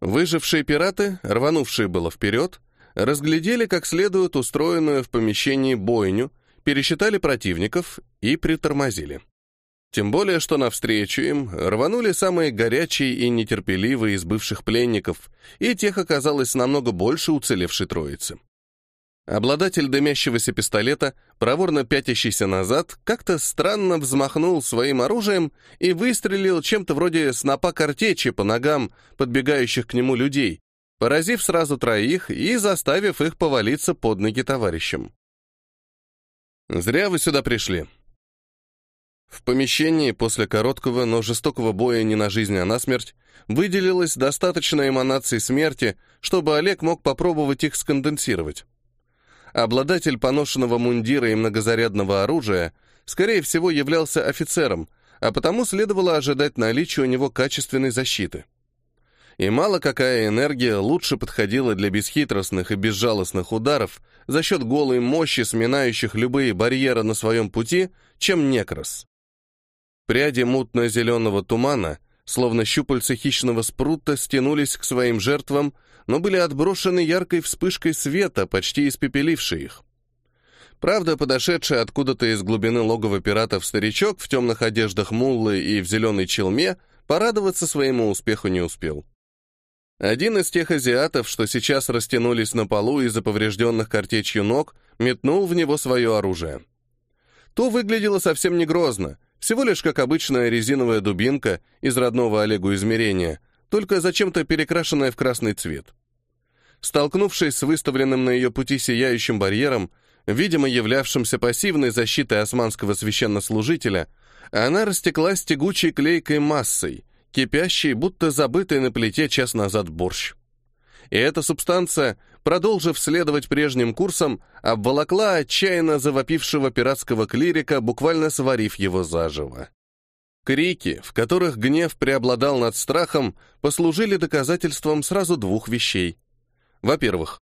Выжившие пираты, рванувшие было вперед, разглядели как следует устроенную в помещении бойню, пересчитали противников и притормозили. Тем более, что навстречу им рванули самые горячие и нетерпеливые из бывших пленников, и тех оказалось намного больше уцелевшей троицы. Обладатель дымящегося пистолета, проворно пятящийся назад, как-то странно взмахнул своим оружием и выстрелил чем-то вроде снопа картечи по ногам подбегающих к нему людей, поразив сразу троих и заставив их повалиться под ноги товарищам. «Зря вы сюда пришли». В помещении после короткого, но жестокого боя не на жизнь, а на смерть выделилось достаточно эманаций смерти, чтобы Олег мог попробовать их сконденсировать. Обладатель поношенного мундира и многозарядного оружия, скорее всего, являлся офицером, а потому следовало ожидать наличия у него качественной защиты. И мало какая энергия лучше подходила для бесхитростных и безжалостных ударов за счет голой мощи, сминающих любые барьеры на своем пути, чем некрос. Пряди мутно-зеленого тумана, словно щупальца хищного спрута, стянулись к своим жертвам, но были отброшены яркой вспышкой света, почти испепелившей их. Правда, подошедший откуда-то из глубины логова пиратов старичок в темных одеждах муллы и в зеленой челме порадоваться своему успеху не успел. Один из тех азиатов, что сейчас растянулись на полу из-за поврежденных картечью ног, метнул в него свое оружие. То выглядело совсем не грозно, всего лишь как обычная резиновая дубинка из родного Олегу измерения — только зачем-то перекрашенная в красный цвет. Столкнувшись с выставленным на ее пути сияющим барьером, видимо, являвшимся пассивной защитой османского священнослужителя, она растеклась тягучей клейкой массой, кипящей, будто забытой на плите час назад борщ. И эта субстанция, продолжив следовать прежним курсом, обволокла отчаянно завопившего пиратского клирика, буквально сварив его заживо. Крики, в которых гнев преобладал над страхом, послужили доказательством сразу двух вещей. Во-первых,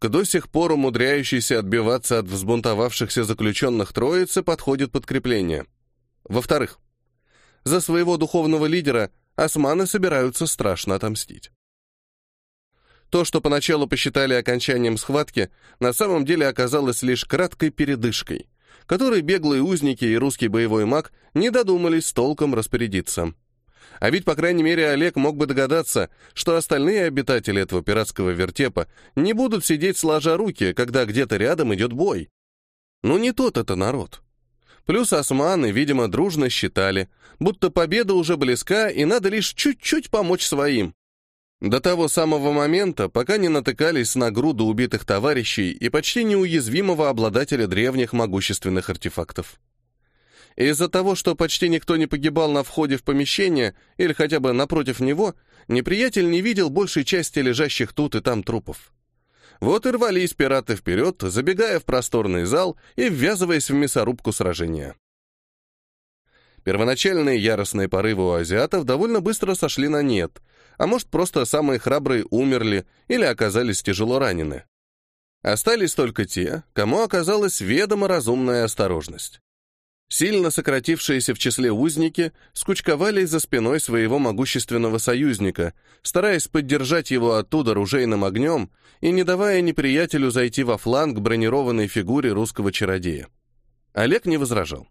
к до сих пор умудряющейся отбиваться от взбунтовавшихся заключенных троицы подходит подкрепление. Во-вторых, за своего духовного лидера османы собираются страшно отомстить. То, что поначалу посчитали окончанием схватки, на самом деле оказалось лишь краткой передышкой, которой беглые узники и русский боевой маг не додумались толком распорядиться. А ведь, по крайней мере, Олег мог бы догадаться, что остальные обитатели этого пиратского вертепа не будут сидеть сложа руки, когда где-то рядом идет бой. Ну не тот это народ. Плюс османы, видимо, дружно считали, будто победа уже близка и надо лишь чуть-чуть помочь своим. До того самого момента, пока не натыкались на груду убитых товарищей и почти неуязвимого обладателя древних могущественных артефактов. Из-за того, что почти никто не погибал на входе в помещение или хотя бы напротив него, неприятель не видел большей части лежащих тут и там трупов. Вот и рвались пираты вперед, забегая в просторный зал и ввязываясь в мясорубку сражения. Первоначальные яростные порывы у азиатов довольно быстро сошли на нет, а может, просто самые храбрые умерли или оказались тяжело ранены. Остались только те, кому оказалась ведома разумная осторожность. Сильно сократившиеся в числе узники скучковали за спиной своего могущественного союзника, стараясь поддержать его оттуда ружейным огнем и не давая неприятелю зайти во фланг бронированной фигуре русского чародея. Олег не возражал.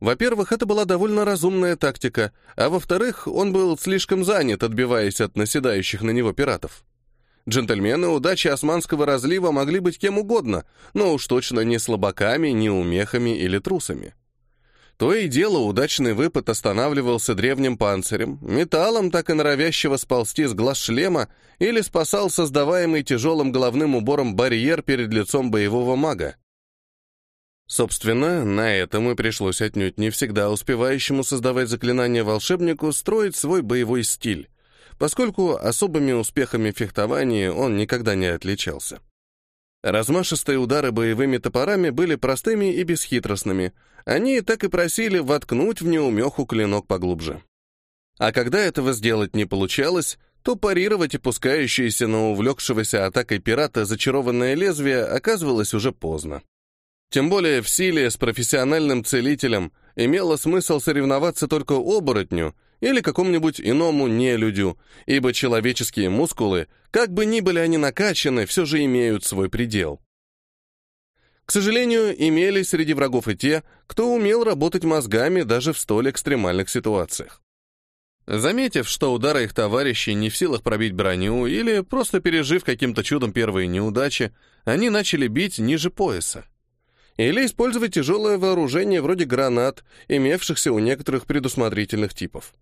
Во-первых, это была довольно разумная тактика, а во-вторых, он был слишком занят, отбиваясь от наседающих на него пиратов. Джентльмены удачи османского разлива могли быть кем угодно, но уж точно не слабаками, не умехами или трусами. То и дело удачный выпад останавливался древним панцирем, металлом, так и норовящего сползти с глаз шлема, или спасал создаваемый тяжелым головным убором барьер перед лицом боевого мага. Собственно, на этом и пришлось отнюдь не всегда успевающему создавать заклинания волшебнику строить свой боевой стиль, поскольку особыми успехами фехтования он никогда не отличался. Размашистые удары боевыми топорами были простыми и бесхитростными, они так и просили воткнуть в неумеху клинок поглубже. А когда этого сделать не получалось, то парировать опускающееся на увлекшегося атакой пирата зачарованное лезвие оказывалось уже поздно. Тем более в силе с профессиональным целителем имело смысл соревноваться только оборотню или какому-нибудь иному нелюдю, ибо человеческие мускулы, как бы ни были они накачаны, все же имеют свой предел. К сожалению, имелись среди врагов и те, кто умел работать мозгами даже в столь экстремальных ситуациях. Заметив, что удары их товарищей не в силах пробить броню или просто пережив каким-то чудом первые неудачи, они начали бить ниже пояса или использовать тяжелое вооружение вроде гранат, имевшихся у некоторых предусмотрительных типов.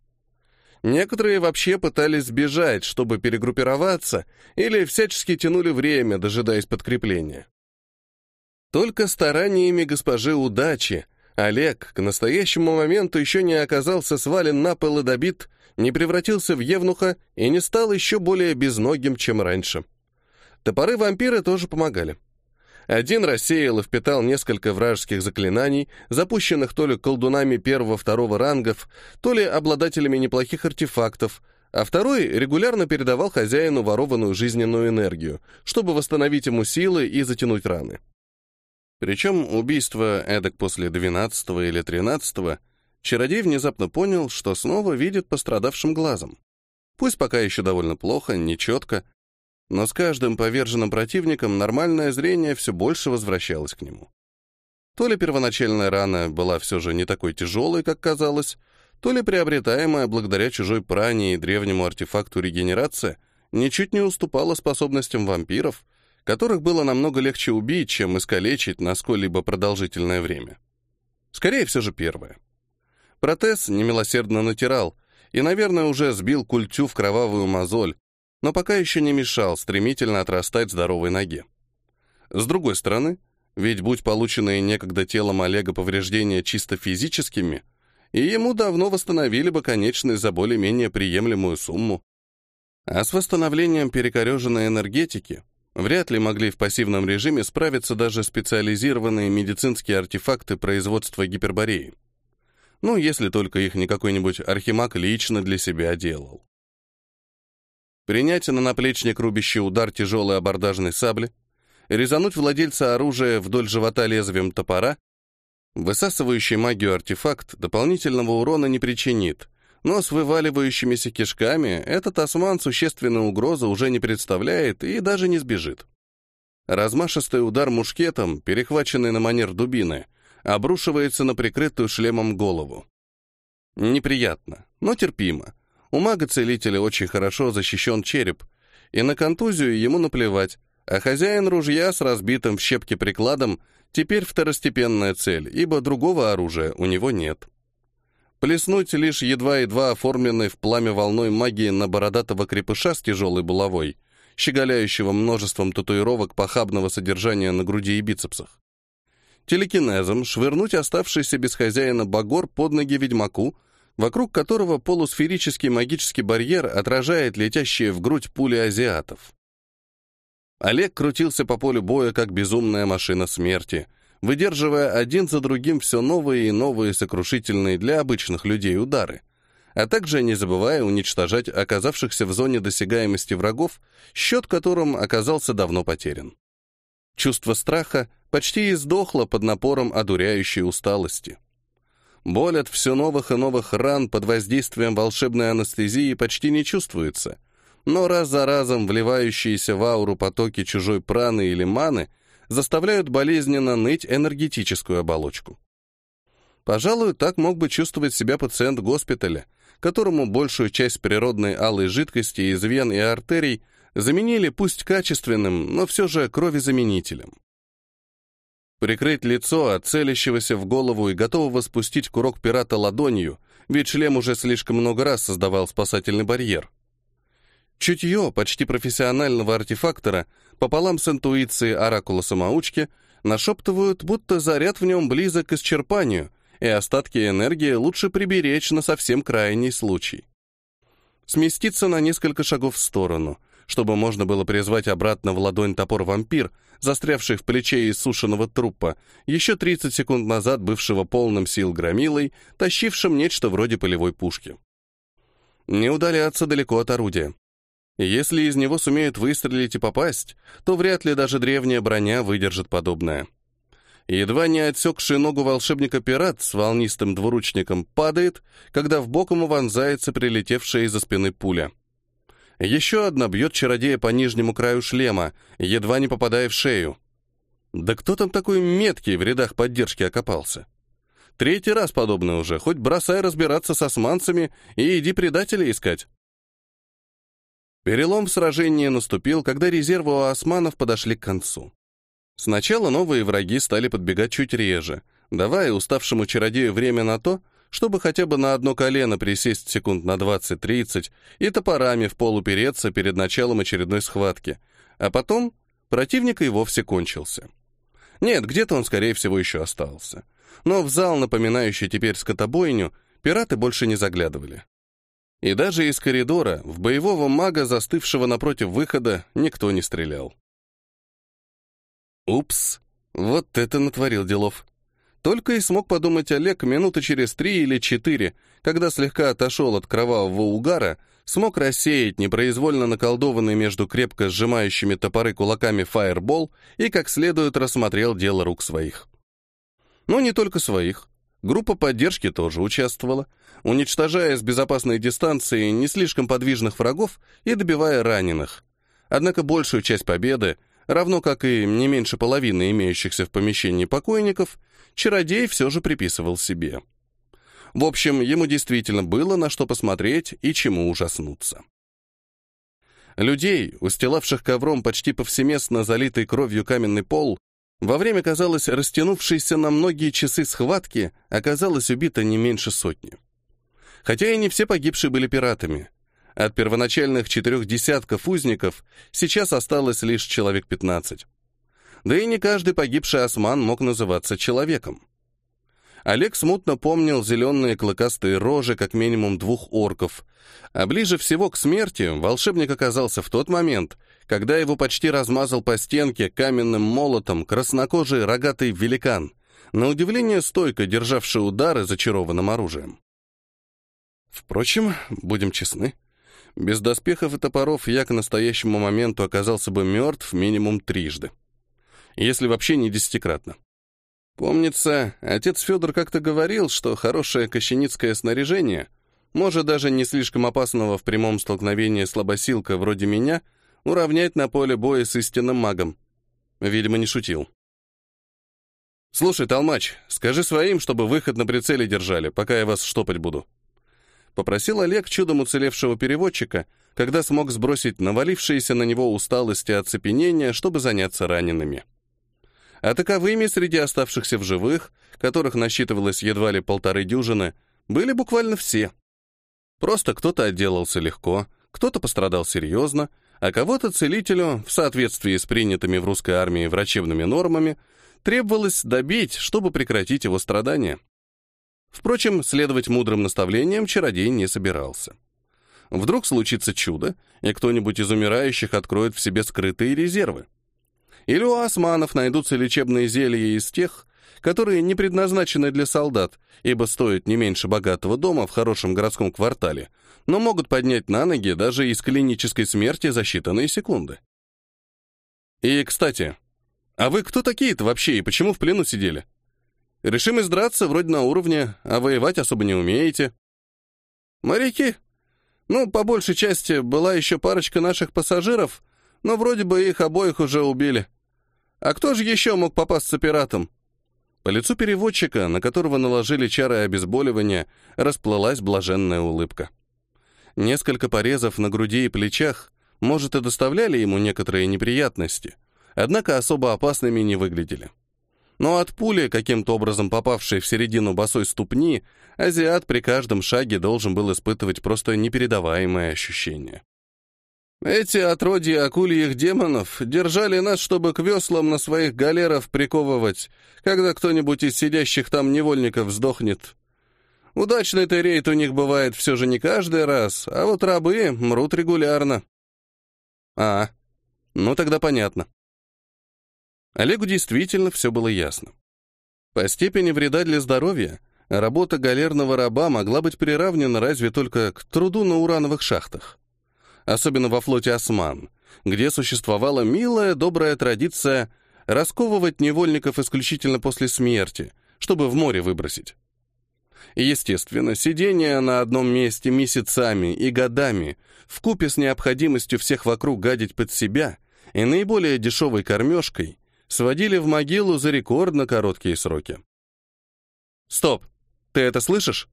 Некоторые вообще пытались сбежать, чтобы перегруппироваться, или всячески тянули время, дожидаясь подкрепления. Только стараниями госпожи удачи Олег к настоящему моменту еще не оказался свален на пол и добит, не превратился в евнуха и не стал еще более безногим, чем раньше. Топоры вампира тоже помогали. Один рассеял и впитал несколько вражеских заклинаний, запущенных то ли колдунами первого-второго рангов, то ли обладателями неплохих артефактов, а второй регулярно передавал хозяину ворованную жизненную энергию, чтобы восстановить ему силы и затянуть раны. Причем убийство эдак после 12 или 13 чародей внезапно понял, что снова видит пострадавшим глазом. Пусть пока еще довольно плохо, нечетко, но с каждым поверженным противником нормальное зрение все больше возвращалось к нему. То ли первоначальная рана была все же не такой тяжелой, как казалось, то ли приобретаемая благодаря чужой пране и древнему артефакту регенерация ничуть не уступала способностям вампиров, которых было намного легче убить, чем искалечить на сколь-либо продолжительное время. Скорее все же первое. Протез немилосердно натирал и, наверное, уже сбил культю в кровавую мозоль, но пока еще не мешал стремительно отрастать здоровой ноге. С другой стороны, ведь будь полученные некогда телом Олега повреждения чисто физическими, и ему давно восстановили бы конечность за более-менее приемлемую сумму. А с восстановлением перекореженной энергетики вряд ли могли в пассивном режиме справиться даже специализированные медицинские артефакты производства гипербореи. Ну, если только их не какой-нибудь архимаг лично для себя делал. Принять на наплечник рубящий удар тяжелой абордажной сабли, резануть владельца оружия вдоль живота лезвием топора, высасывающий магию артефакт дополнительного урона не причинит, но с вываливающимися кишками этот осман существенной угрозы уже не представляет и даже не сбежит. Размашистый удар мушкетом, перехваченный на манер дубины, обрушивается на прикрытую шлемом голову. Неприятно, но терпимо. У мага-целителя очень хорошо защищен череп, и на контузию ему наплевать, а хозяин ружья с разбитым в щепки прикладом теперь второстепенная цель, ибо другого оружия у него нет. Плеснуть лишь едва-едва оформленной в пламя волной магии на бородатого крепыша с тяжелой булавой, щеголяющего множеством татуировок похабного содержания на груди и бицепсах. Телекинезом швырнуть оставшийся без хозяина багор под ноги ведьмаку, вокруг которого полусферический магический барьер отражает летящие в грудь пули азиатов. Олег крутился по полю боя, как безумная машина смерти — выдерживая один за другим все новые и новые сокрушительные для обычных людей удары, а также не забывая уничтожать оказавшихся в зоне досягаемости врагов, счет которым оказался давно потерян. Чувство страха почти издохло под напором одуряющей усталости. Боль от все новых и новых ран под воздействием волшебной анестезии почти не чувствуется, но раз за разом вливающиеся в ауру потоки чужой праны или маны заставляют болезненно ныть энергетическую оболочку. Пожалуй, так мог бы чувствовать себя пациент госпиталя, которому большую часть природной алой жидкости из вен и артерий заменили пусть качественным, но все же кровезаменителем. Прикрыть лицо от целящегося в голову и готового спустить курок пирата ладонью, ведь шлем уже слишком много раз создавал спасательный барьер. Чутье почти профессионального артефактора пополам с интуицией оракула-самоучки нашептывают, будто заряд в нем близок к исчерпанию, и остатки энергии лучше приберечь на совсем крайний случай. Сместиться на несколько шагов в сторону, чтобы можно было призвать обратно в ладонь топор вампир, застрявший в плече иссушенного трупа, еще 30 секунд назад бывшего полным сил громилой, тащившим нечто вроде полевой пушки. Не удаляться далеко от орудия. Если из него сумеют выстрелить и попасть, то вряд ли даже древняя броня выдержит подобное. Едва не отсекший ногу волшебника пират с волнистым двуручником падает, когда в бок ему вонзается прилетевшая из-за спины пуля. Еще одна бьет чародея по нижнему краю шлема, едва не попадая в шею. Да кто там такой меткий в рядах поддержки окопался? Третий раз подобное уже, хоть бросай разбираться с османцами и иди предателя искать. Перелом в сражении наступил, когда резервы у османов подошли к концу. Сначала новые враги стали подбегать чуть реже, давая уставшему чародею время на то, чтобы хотя бы на одно колено присесть секунд на 20-30 и топорами в пол упереться перед началом очередной схватки, а потом противник и вовсе кончился. Нет, где-то он, скорее всего, еще остался. Но в зал, напоминающий теперь скотобойню, пираты больше не заглядывали. И даже из коридора в боевого мага, застывшего напротив выхода, никто не стрелял. Упс, вот это натворил делов. Только и смог подумать Олег минуты через три или четыре, когда слегка отошел от кровавого угара, смог рассеять непроизвольно наколдованный между крепко сжимающими топоры кулаками фаербол и как следует рассмотрел дело рук своих. Но не только своих. Группа поддержки тоже участвовала, уничтожая с безопасной дистанции не слишком подвижных врагов и добивая раненых. Однако большую часть победы, равно как и не меньше половины имеющихся в помещении покойников, чародей все же приписывал себе. В общем, ему действительно было на что посмотреть и чему ужаснуться. Людей, устилавших ковром почти повсеместно залитый кровью каменный пол, во время, казалось, растянувшейся на многие часы схватки, оказалось убито не меньше сотни. Хотя и не все погибшие были пиратами. От первоначальных четырех десятков узников сейчас осталось лишь человек 15. Да и не каждый погибший осман мог называться человеком. Олег смутно помнил зеленые клыкастые рожи как минимум двух орков, а ближе всего к смерти волшебник оказался в тот момент, когда его почти размазал по стенке каменным молотом краснокожий рогатый великан, на удивление стойко державший удары зачарованным оружием. Впрочем, будем честны, без доспехов и топоров я к настоящему моменту оказался бы мертв минимум трижды. Если вообще не десятикратно. Помнится, отец Федор как-то говорил, что хорошее кощеницкое снаряжение может даже не слишком опасного в прямом столкновении слабосилка вроде меня уравнять на поле боя с истинным магом. Видимо, не шутил. «Слушай, Толмач, скажи своим, чтобы выход на прицеле держали, пока я вас штопать буду», Попросил Олег чудом уцелевшего переводчика, когда смог сбросить навалившиеся на него усталость и оцепенение, чтобы заняться ранеными. А таковыми среди оставшихся в живых, которых насчитывалось едва ли полторы дюжины, были буквально все. Просто кто-то отделался легко, кто-то пострадал серьезно, а кого-то целителю, в соответствии с принятыми в русской армии врачебными нормами, требовалось добить, чтобы прекратить его страдания. Впрочем, следовать мудрым наставлениям чародей не собирался. Вдруг случится чудо, и кто-нибудь из умирающих откроет в себе скрытые резервы. Или у османов найдутся лечебные зелья из тех, которые не предназначены для солдат, ибо стоят не меньше богатого дома в хорошем городском квартале, но могут поднять на ноги даже из клинической смерти за считанные секунды. И, кстати, а вы кто такие-то вообще и почему в плену сидели? Решимость драться вроде на уровне, а воевать особо не умеете. Моряки? Ну, по большей части, была еще парочка наших пассажиров, но вроде бы их обоих уже убили. А кто же еще мог попасться пиратом? По лицу переводчика, на которого наложили чары обезболивания, расплылась блаженная улыбка. Несколько порезов на груди и плечах, может, и доставляли ему некоторые неприятности, однако особо опасными не выглядели. Но от пули, каким-то образом попавшей в середину босой ступни, азиат при каждом шаге должен был испытывать просто непередаваемое ощущение. Эти отродья акульих демонов держали нас, чтобы к веслам на своих галеров приковывать, когда кто-нибудь из сидящих там невольников сдохнет. Удачный-то рейд у них бывает все же не каждый раз, а вот рабы мрут регулярно. А, ну тогда понятно. Олегу действительно все было ясно. По степени вреда для здоровья работа галерного раба могла быть приравнена разве только к труду на урановых шахтах. Особенно во флоте «Осман», где существовала милая, добрая традиция расковывать невольников исключительно после смерти, чтобы в море выбросить. Естественно, сидение на одном месте месяцами и годами, вкупе с необходимостью всех вокруг гадить под себя и наиболее дешевой кормежкой, сводили в могилу за рекордно короткие сроки. «Стоп! Ты это слышишь?»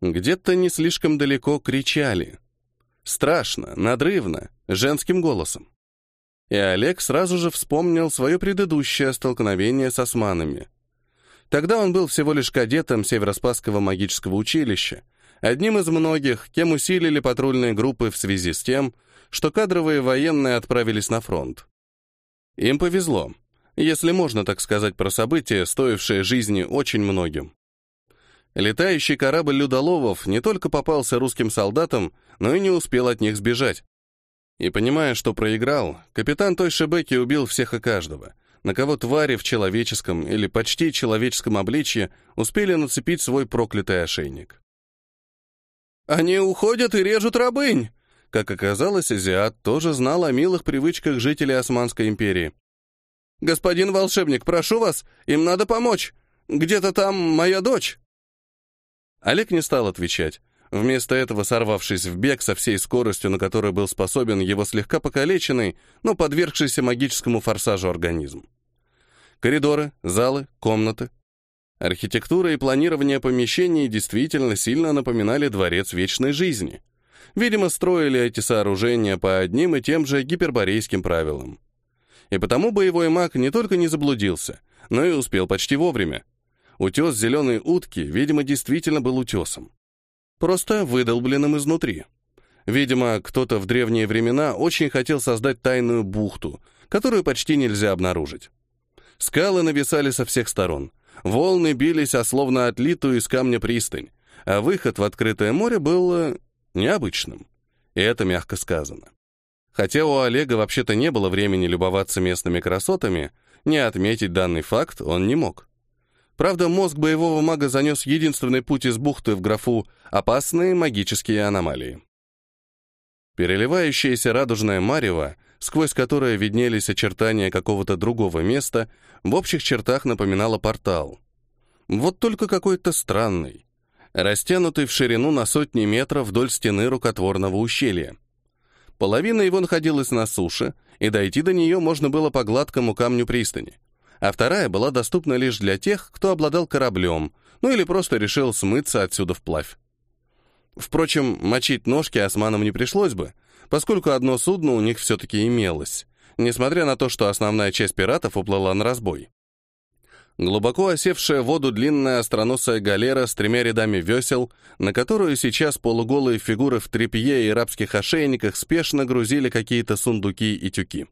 Где-то не слишком далеко кричали. Страшно, надрывно, женским голосом. И Олег сразу же вспомнил свое предыдущее столкновение с османами. Тогда он был всего лишь кадетом Североспасского магического училища, одним из многих, кем усилили патрульные группы в связи с тем, что кадровые военные отправились на фронт. Им повезло, если можно так сказать про событие, стоившее жизни очень многим. Летающий корабль Людоловов не только попался русским солдатам, но и не успел от них сбежать. И понимая, что проиграл, капитан той шебеки убил всех и каждого, на кого твари в человеческом или почти человеческом обличье успели нацепить свой проклятый ошейник. «Они уходят и режут рабынь!» Как оказалось, азиат тоже знал о милых привычках жителей Османской империи. «Господин волшебник, прошу вас, им надо помочь. Где-то там моя дочь». Олег не стал отвечать, вместо этого сорвавшись в бег со всей скоростью, на которую был способен его слегка покалеченный, но подвергшийся магическому форсажу организм. Коридоры, залы, комнаты. Архитектура и планирование помещений действительно сильно напоминали дворец вечной жизни — Видимо, строили эти сооружения по одним и тем же гиперборейским правилам. И потому боевой маг не только не заблудился, но и успел почти вовремя. Утес зеленой утки, видимо, действительно был утесом. Просто выдолбленным изнутри. Видимо, кто-то в древние времена очень хотел создать тайную бухту, которую почти нельзя обнаружить. Скалы нависали со всех сторон. Волны бились о словно отлитую из камня пристань, а выход в открытое море был э, необычным. И это мягко сказано. Хотя у Олега вообще-то не было времени любоваться местными красотами, не отметить данный факт он не мог. Правда, мозг боевого мага занес единственный путь из бухты в графу «Опасные магические аномалии». Переливающееся радужное марево, сквозь которое виднелись очертания какого-то другого места, в общих чертах напоминало портал. Вот только какой-то странный, растянутый в ширину на сотни метров вдоль стены рукотворного ущелья. Половина его находилась на суше, и дойти до нее можно было по гладкому камню пристани, а вторая была доступна лишь для тех, кто обладал кораблем, ну или просто решил смыться отсюда вплавь. Впрочем, мочить ножки османам не пришлось бы, поскольку одно судно у них все-таки имелось, несмотря на то, что основная часть пиратов уплыла на разбой. Глубоко осевшая в воду длинная остроносая галера с тремя рядами весел, на которую сейчас полуголые фигуры в тряпье и рабских ошейниках спешно грузили какие-то сундуки и тюки.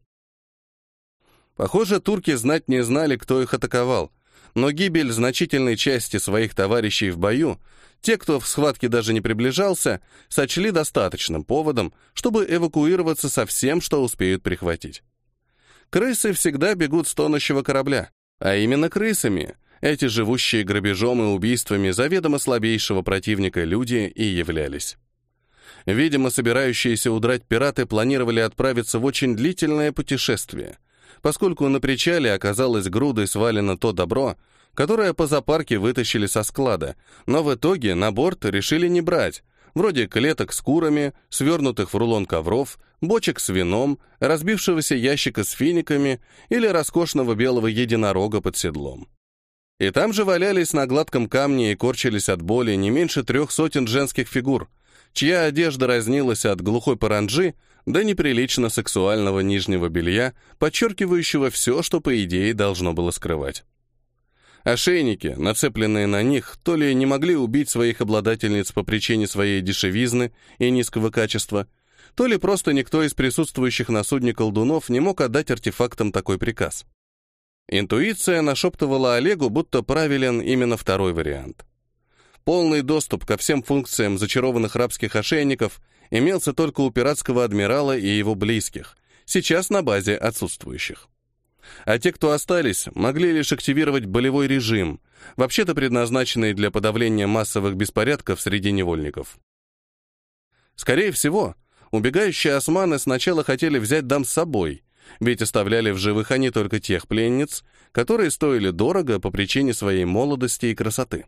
Похоже, турки знать не знали, кто их атаковал, но гибель значительной части своих товарищей в бою, те, кто в схватке даже не приближался, сочли достаточным поводом, чтобы эвакуироваться со всем, что успеют прихватить. Крысы всегда бегут с тонущего корабля, а именно крысами эти живущие грабежом и убийствами заведомо слабейшего противника люди и являлись. Видимо, собирающиеся удрать пираты планировали отправиться в очень длительное путешествие, поскольку на причале оказалось грудой свалено то добро, которое по запарке вытащили со склада, но в итоге на борт решили не брать, вроде клеток с курами, свернутых в рулон ковров, бочек с вином, разбившегося ящика с финиками или роскошного белого единорога под седлом. И там же валялись на гладком камне и корчились от боли не меньше трех сотен женских фигур, чья одежда разнилась от глухой паранджи до неприлично сексуального нижнего белья, подчеркивающего все, что, по идее, должно было скрывать. Ошейники, нацепленные на них, то ли не могли убить своих обладательниц по причине своей дешевизны и низкого качества, то ли просто никто из присутствующих на судне колдунов не мог отдать артефактам такой приказ. Интуиция нашептывала Олегу, будто правилен именно второй вариант. Полный доступ ко всем функциям зачарованных рабских ошейников имелся только у пиратского адмирала и его близких, сейчас на базе отсутствующих а те, кто остались, могли лишь активировать болевой режим, вообще-то предназначенный для подавления массовых беспорядков среди невольников. Скорее всего, убегающие османы сначала хотели взять дам с собой, ведь оставляли в живых они только тех пленниц, которые стоили дорого по причине своей молодости и красоты.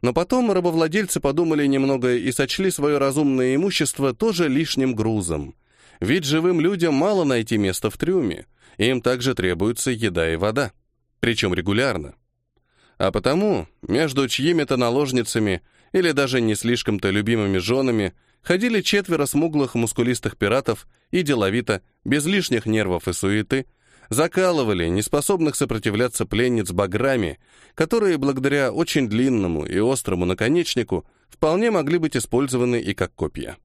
Но потом рабовладельцы подумали немного и сочли свое разумное имущество тоже лишним грузом, ведь живым людям мало найти место в трюме, им также требуется еда и вода, причем регулярно. А потому между чьими-то наложницами или даже не слишком-то любимыми женами ходили четверо смуглых мускулистых пиратов и деловито, без лишних нервов и суеты, закалывали неспособных сопротивляться пленниц баграми, которые благодаря очень длинному и острому наконечнику вполне могли быть использованы и как копья.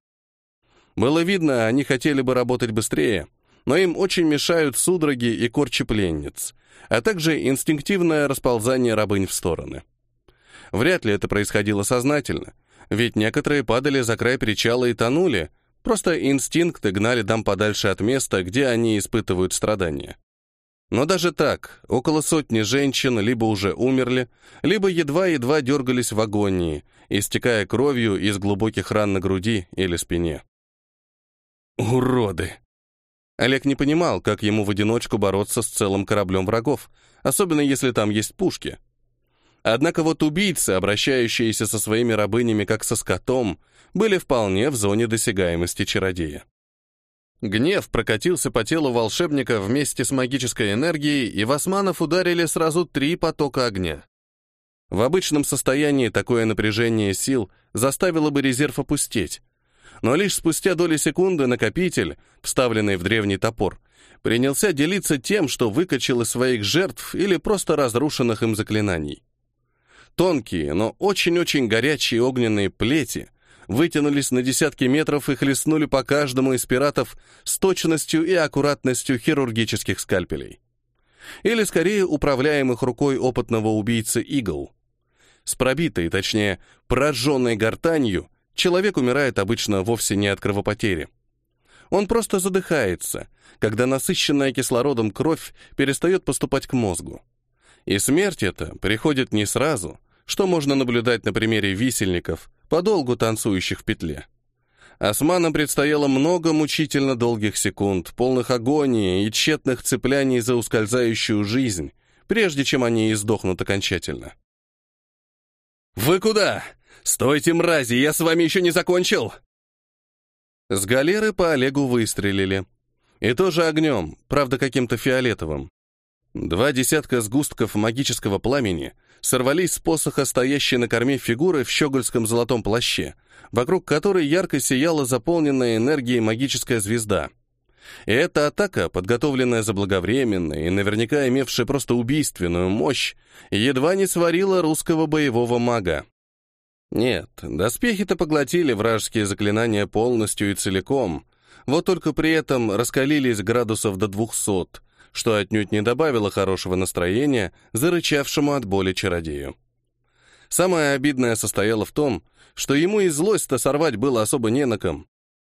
Было видно, они хотели бы работать быстрее, но им очень мешают судороги и корчи пленниц, а также инстинктивное расползание рабынь в стороны. Вряд ли это происходило сознательно, ведь некоторые падали за край причала и тонули, просто инстинкты гнали дам подальше от места, где они испытывают страдания. Но даже так, около сотни женщин либо уже умерли, либо едва-едва дергались в агонии, истекая кровью из глубоких ран на груди или спине. «Уроды!» Олег не понимал, как ему в одиночку бороться с целым кораблем врагов, особенно если там есть пушки. Однако вот убийцы, обращающиеся со своими рабынями как со скотом, были вполне в зоне досягаемости чародея. Гнев прокатился по телу волшебника вместе с магической энергией, и в османов ударили сразу три потока огня. В обычном состоянии такое напряжение сил заставило бы резерв опустеть, но лишь спустя доли секунды накопитель, вставленный в древний топор, принялся делиться тем, что выкачал из своих жертв или просто разрушенных им заклинаний. Тонкие, но очень-очень горячие огненные плети вытянулись на десятки метров и хлестнули по каждому из пиратов с точностью и аккуратностью хирургических скальпелей. Или, скорее, управляемых рукой опытного убийцы игл. С пробитой, точнее, прожженной гортанью Человек умирает обычно вовсе не от кровопотери. Он просто задыхается, когда насыщенная кислородом кровь перестает поступать к мозгу. И смерть эта приходит не сразу, что можно наблюдать на примере висельников, подолгу танцующих в петле. Османам предстояло много мучительно долгих секунд, полных агонии и тщетных цепляний за ускользающую жизнь, прежде чем они издохнут окончательно. «Вы куда? Стойте, мрази, я с вами еще не закончил!» С галеры по Олегу выстрелили. И тоже огнем, правда, каким-то фиолетовым. Два десятка сгустков магического пламени сорвались с посоха, стоящей на корме фигуры в щегольском золотом плаще, вокруг которой ярко сияла заполненная энергией магическая звезда. И эта атака, подготовленная заблаговременно и наверняка имевшая просто убийственную мощь, едва не сварила русского боевого мага. Нет, доспехи-то поглотили вражеские заклинания полностью и целиком, вот только при этом раскалились градусов до двухсот, что отнюдь не добавило хорошего настроения зарычавшему от боли чародею. Самое обидное состояло в том, что ему и злость-то сорвать было особо не на ком.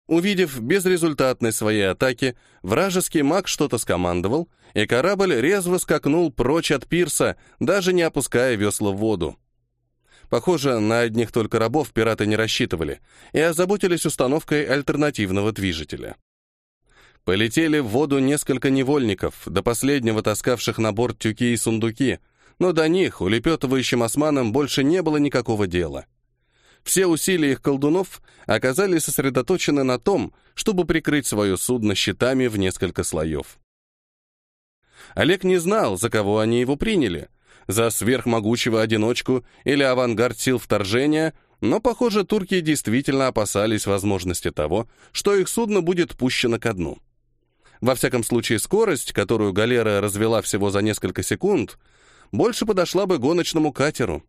Увидев безрезультатность своей атаки, вражеский маг что-то скомандовал, и корабль резво скакнул прочь от пирса, даже не опуская весла в воду. Похоже, на одних только рабов пираты не рассчитывали и озаботились установкой альтернативного движителя. Полетели в воду несколько невольников, до последнего таскавших на борт тюки и сундуки, но до них, улепетывающим османам, больше не было никакого дела. Все усилия их колдунов оказались сосредоточены на том, чтобы прикрыть свое судно щитами в несколько слоев. Олег не знал, за кого они его приняли, за сверхмогучего одиночку или авангард сил вторжения, но, похоже, турки действительно опасались возможности того, что их судно будет пущено ко дну. Во всяком случае, скорость, которую галера развела всего за несколько секунд, больше подошла бы гоночному катеру.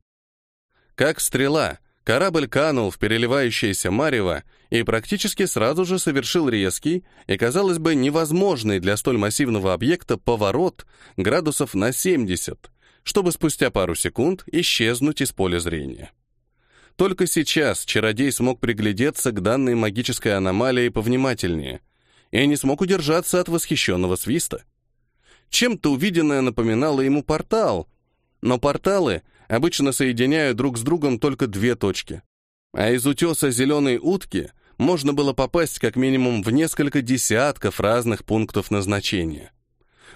Как стрела, корабль канул в переливающееся марево и практически сразу же совершил резкий и, казалось бы, невозможный для столь массивного объекта поворот градусов на 70, чтобы спустя пару секунд исчезнуть из поля зрения. Только сейчас чародей смог приглядеться к данной магической аномалии повнимательнее — и не смог удержаться от восхищенного свиста. Чем-то увиденное напоминало ему портал, но порталы обычно соединяют друг с другом только две точки. А из утеса зеленой утки можно было попасть как минимум в несколько десятков разных пунктов назначения.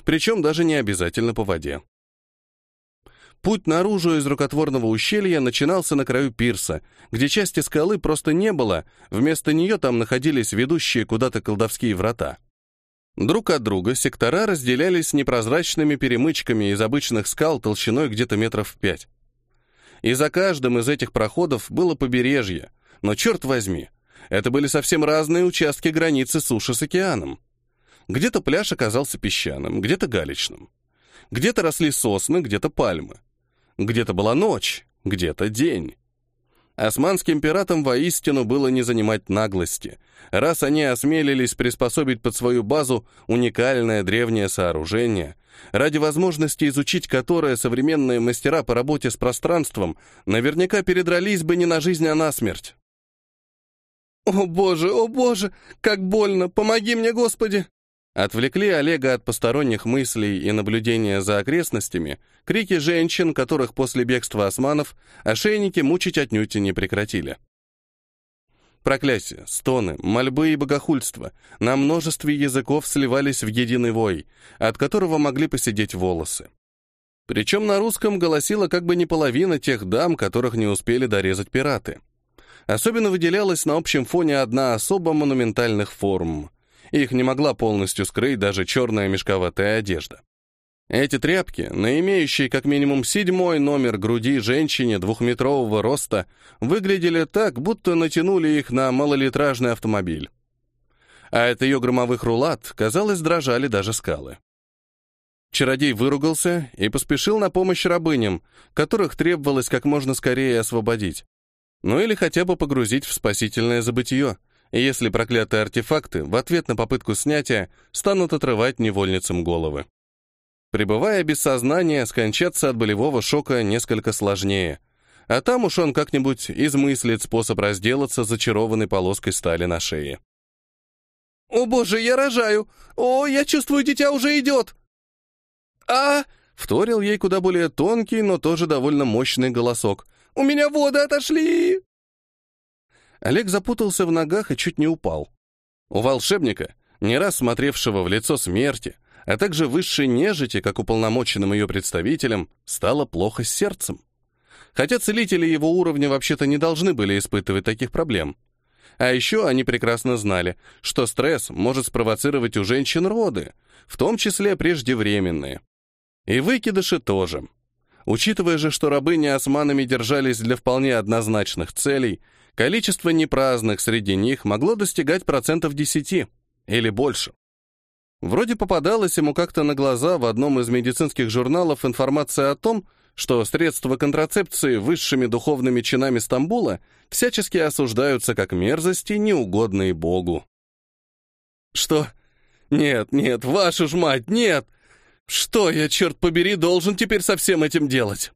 Причем даже не обязательно по воде. Путь наружу из рукотворного ущелья начинался на краю пирса, где части скалы просто не было, вместо нее там находились ведущие куда-то колдовские врата. Друг от друга сектора разделялись непрозрачными перемычками из обычных скал толщиной где-то метров пять. И за каждым из этих проходов было побережье, но черт возьми, это были совсем разные участки границы суши с океаном. Где-то пляж оказался песчаным, где-то галечным. Где-то росли сосны, где-то пальмы. Где-то была ночь, где-то день. Османским пиратам воистину было не занимать наглости, раз они осмелились приспособить под свою базу уникальное древнее сооружение, ради возможности изучить которое современные мастера по работе с пространством наверняка передрались бы не на жизнь, а на смерть. «О боже, о боже, как больно! Помоги мне, Господи!» Отвлекли Олега от посторонних мыслей и наблюдения за окрестностями, крики женщин, которых после бегства османов ошейники мучить отнюдь не прекратили. Проклятия, стоны, мольбы и богохульства на множестве языков сливались в единый вой, от которого могли посидеть волосы. Причем на русском голосила как бы не половина тех дам, которых не успели дорезать пираты. Особенно выделялась на общем фоне одна особо монументальных форм — их не могла полностью скрыть даже черная мешковатая одежда. Эти тряпки, на имеющей как минимум седьмой номер груди женщине двухметрового роста, выглядели так, будто натянули их на малолитражный автомобиль. А от ее громовых рулат, казалось, дрожали даже скалы. Чародей выругался и поспешил на помощь рабыням, которых требовалось как можно скорее освободить. Ну или хотя бы погрузить в спасительное забытие, если проклятые артефакты в ответ на попытку снятия станут отрывать невольницам головы. Пребывая без сознания, скончаться от болевого шока несколько сложнее, а там уж он как-нибудь измыслит способ разделаться зачарованной полоской стали на шее. «О боже, я рожаю! О, я чувствую, дитя уже идет!» «А, Вторил ей куда более тонкий, но тоже довольно мощный голосок. «У меня воды отошли!» Олег запутался в ногах и чуть не упал. У волшебника, не раз смотревшего в лицо смерти, а также высшей нежити, как уполномоченным ее представителем, стало плохо с сердцем. Хотя целители его уровня вообще-то не должны были испытывать таких проблем. А еще они прекрасно знали, что стресс может спровоцировать у женщин роды, в том числе преждевременные. И выкидыши тоже. Учитывая же, что рабы не османами держались для вполне однозначных целей, количество непраздных среди них могло достигать процентов 10 или больше. Вроде попадалась ему как-то на глаза в одном из медицинских журналов информация о том, что средства контрацепции высшими духовными чинами Стамбула всячески осуждаются как мерзости, неугодные Богу. Что? Нет, нет, вашу ж мать, нет! Что я, черт побери, должен теперь со всем этим делать?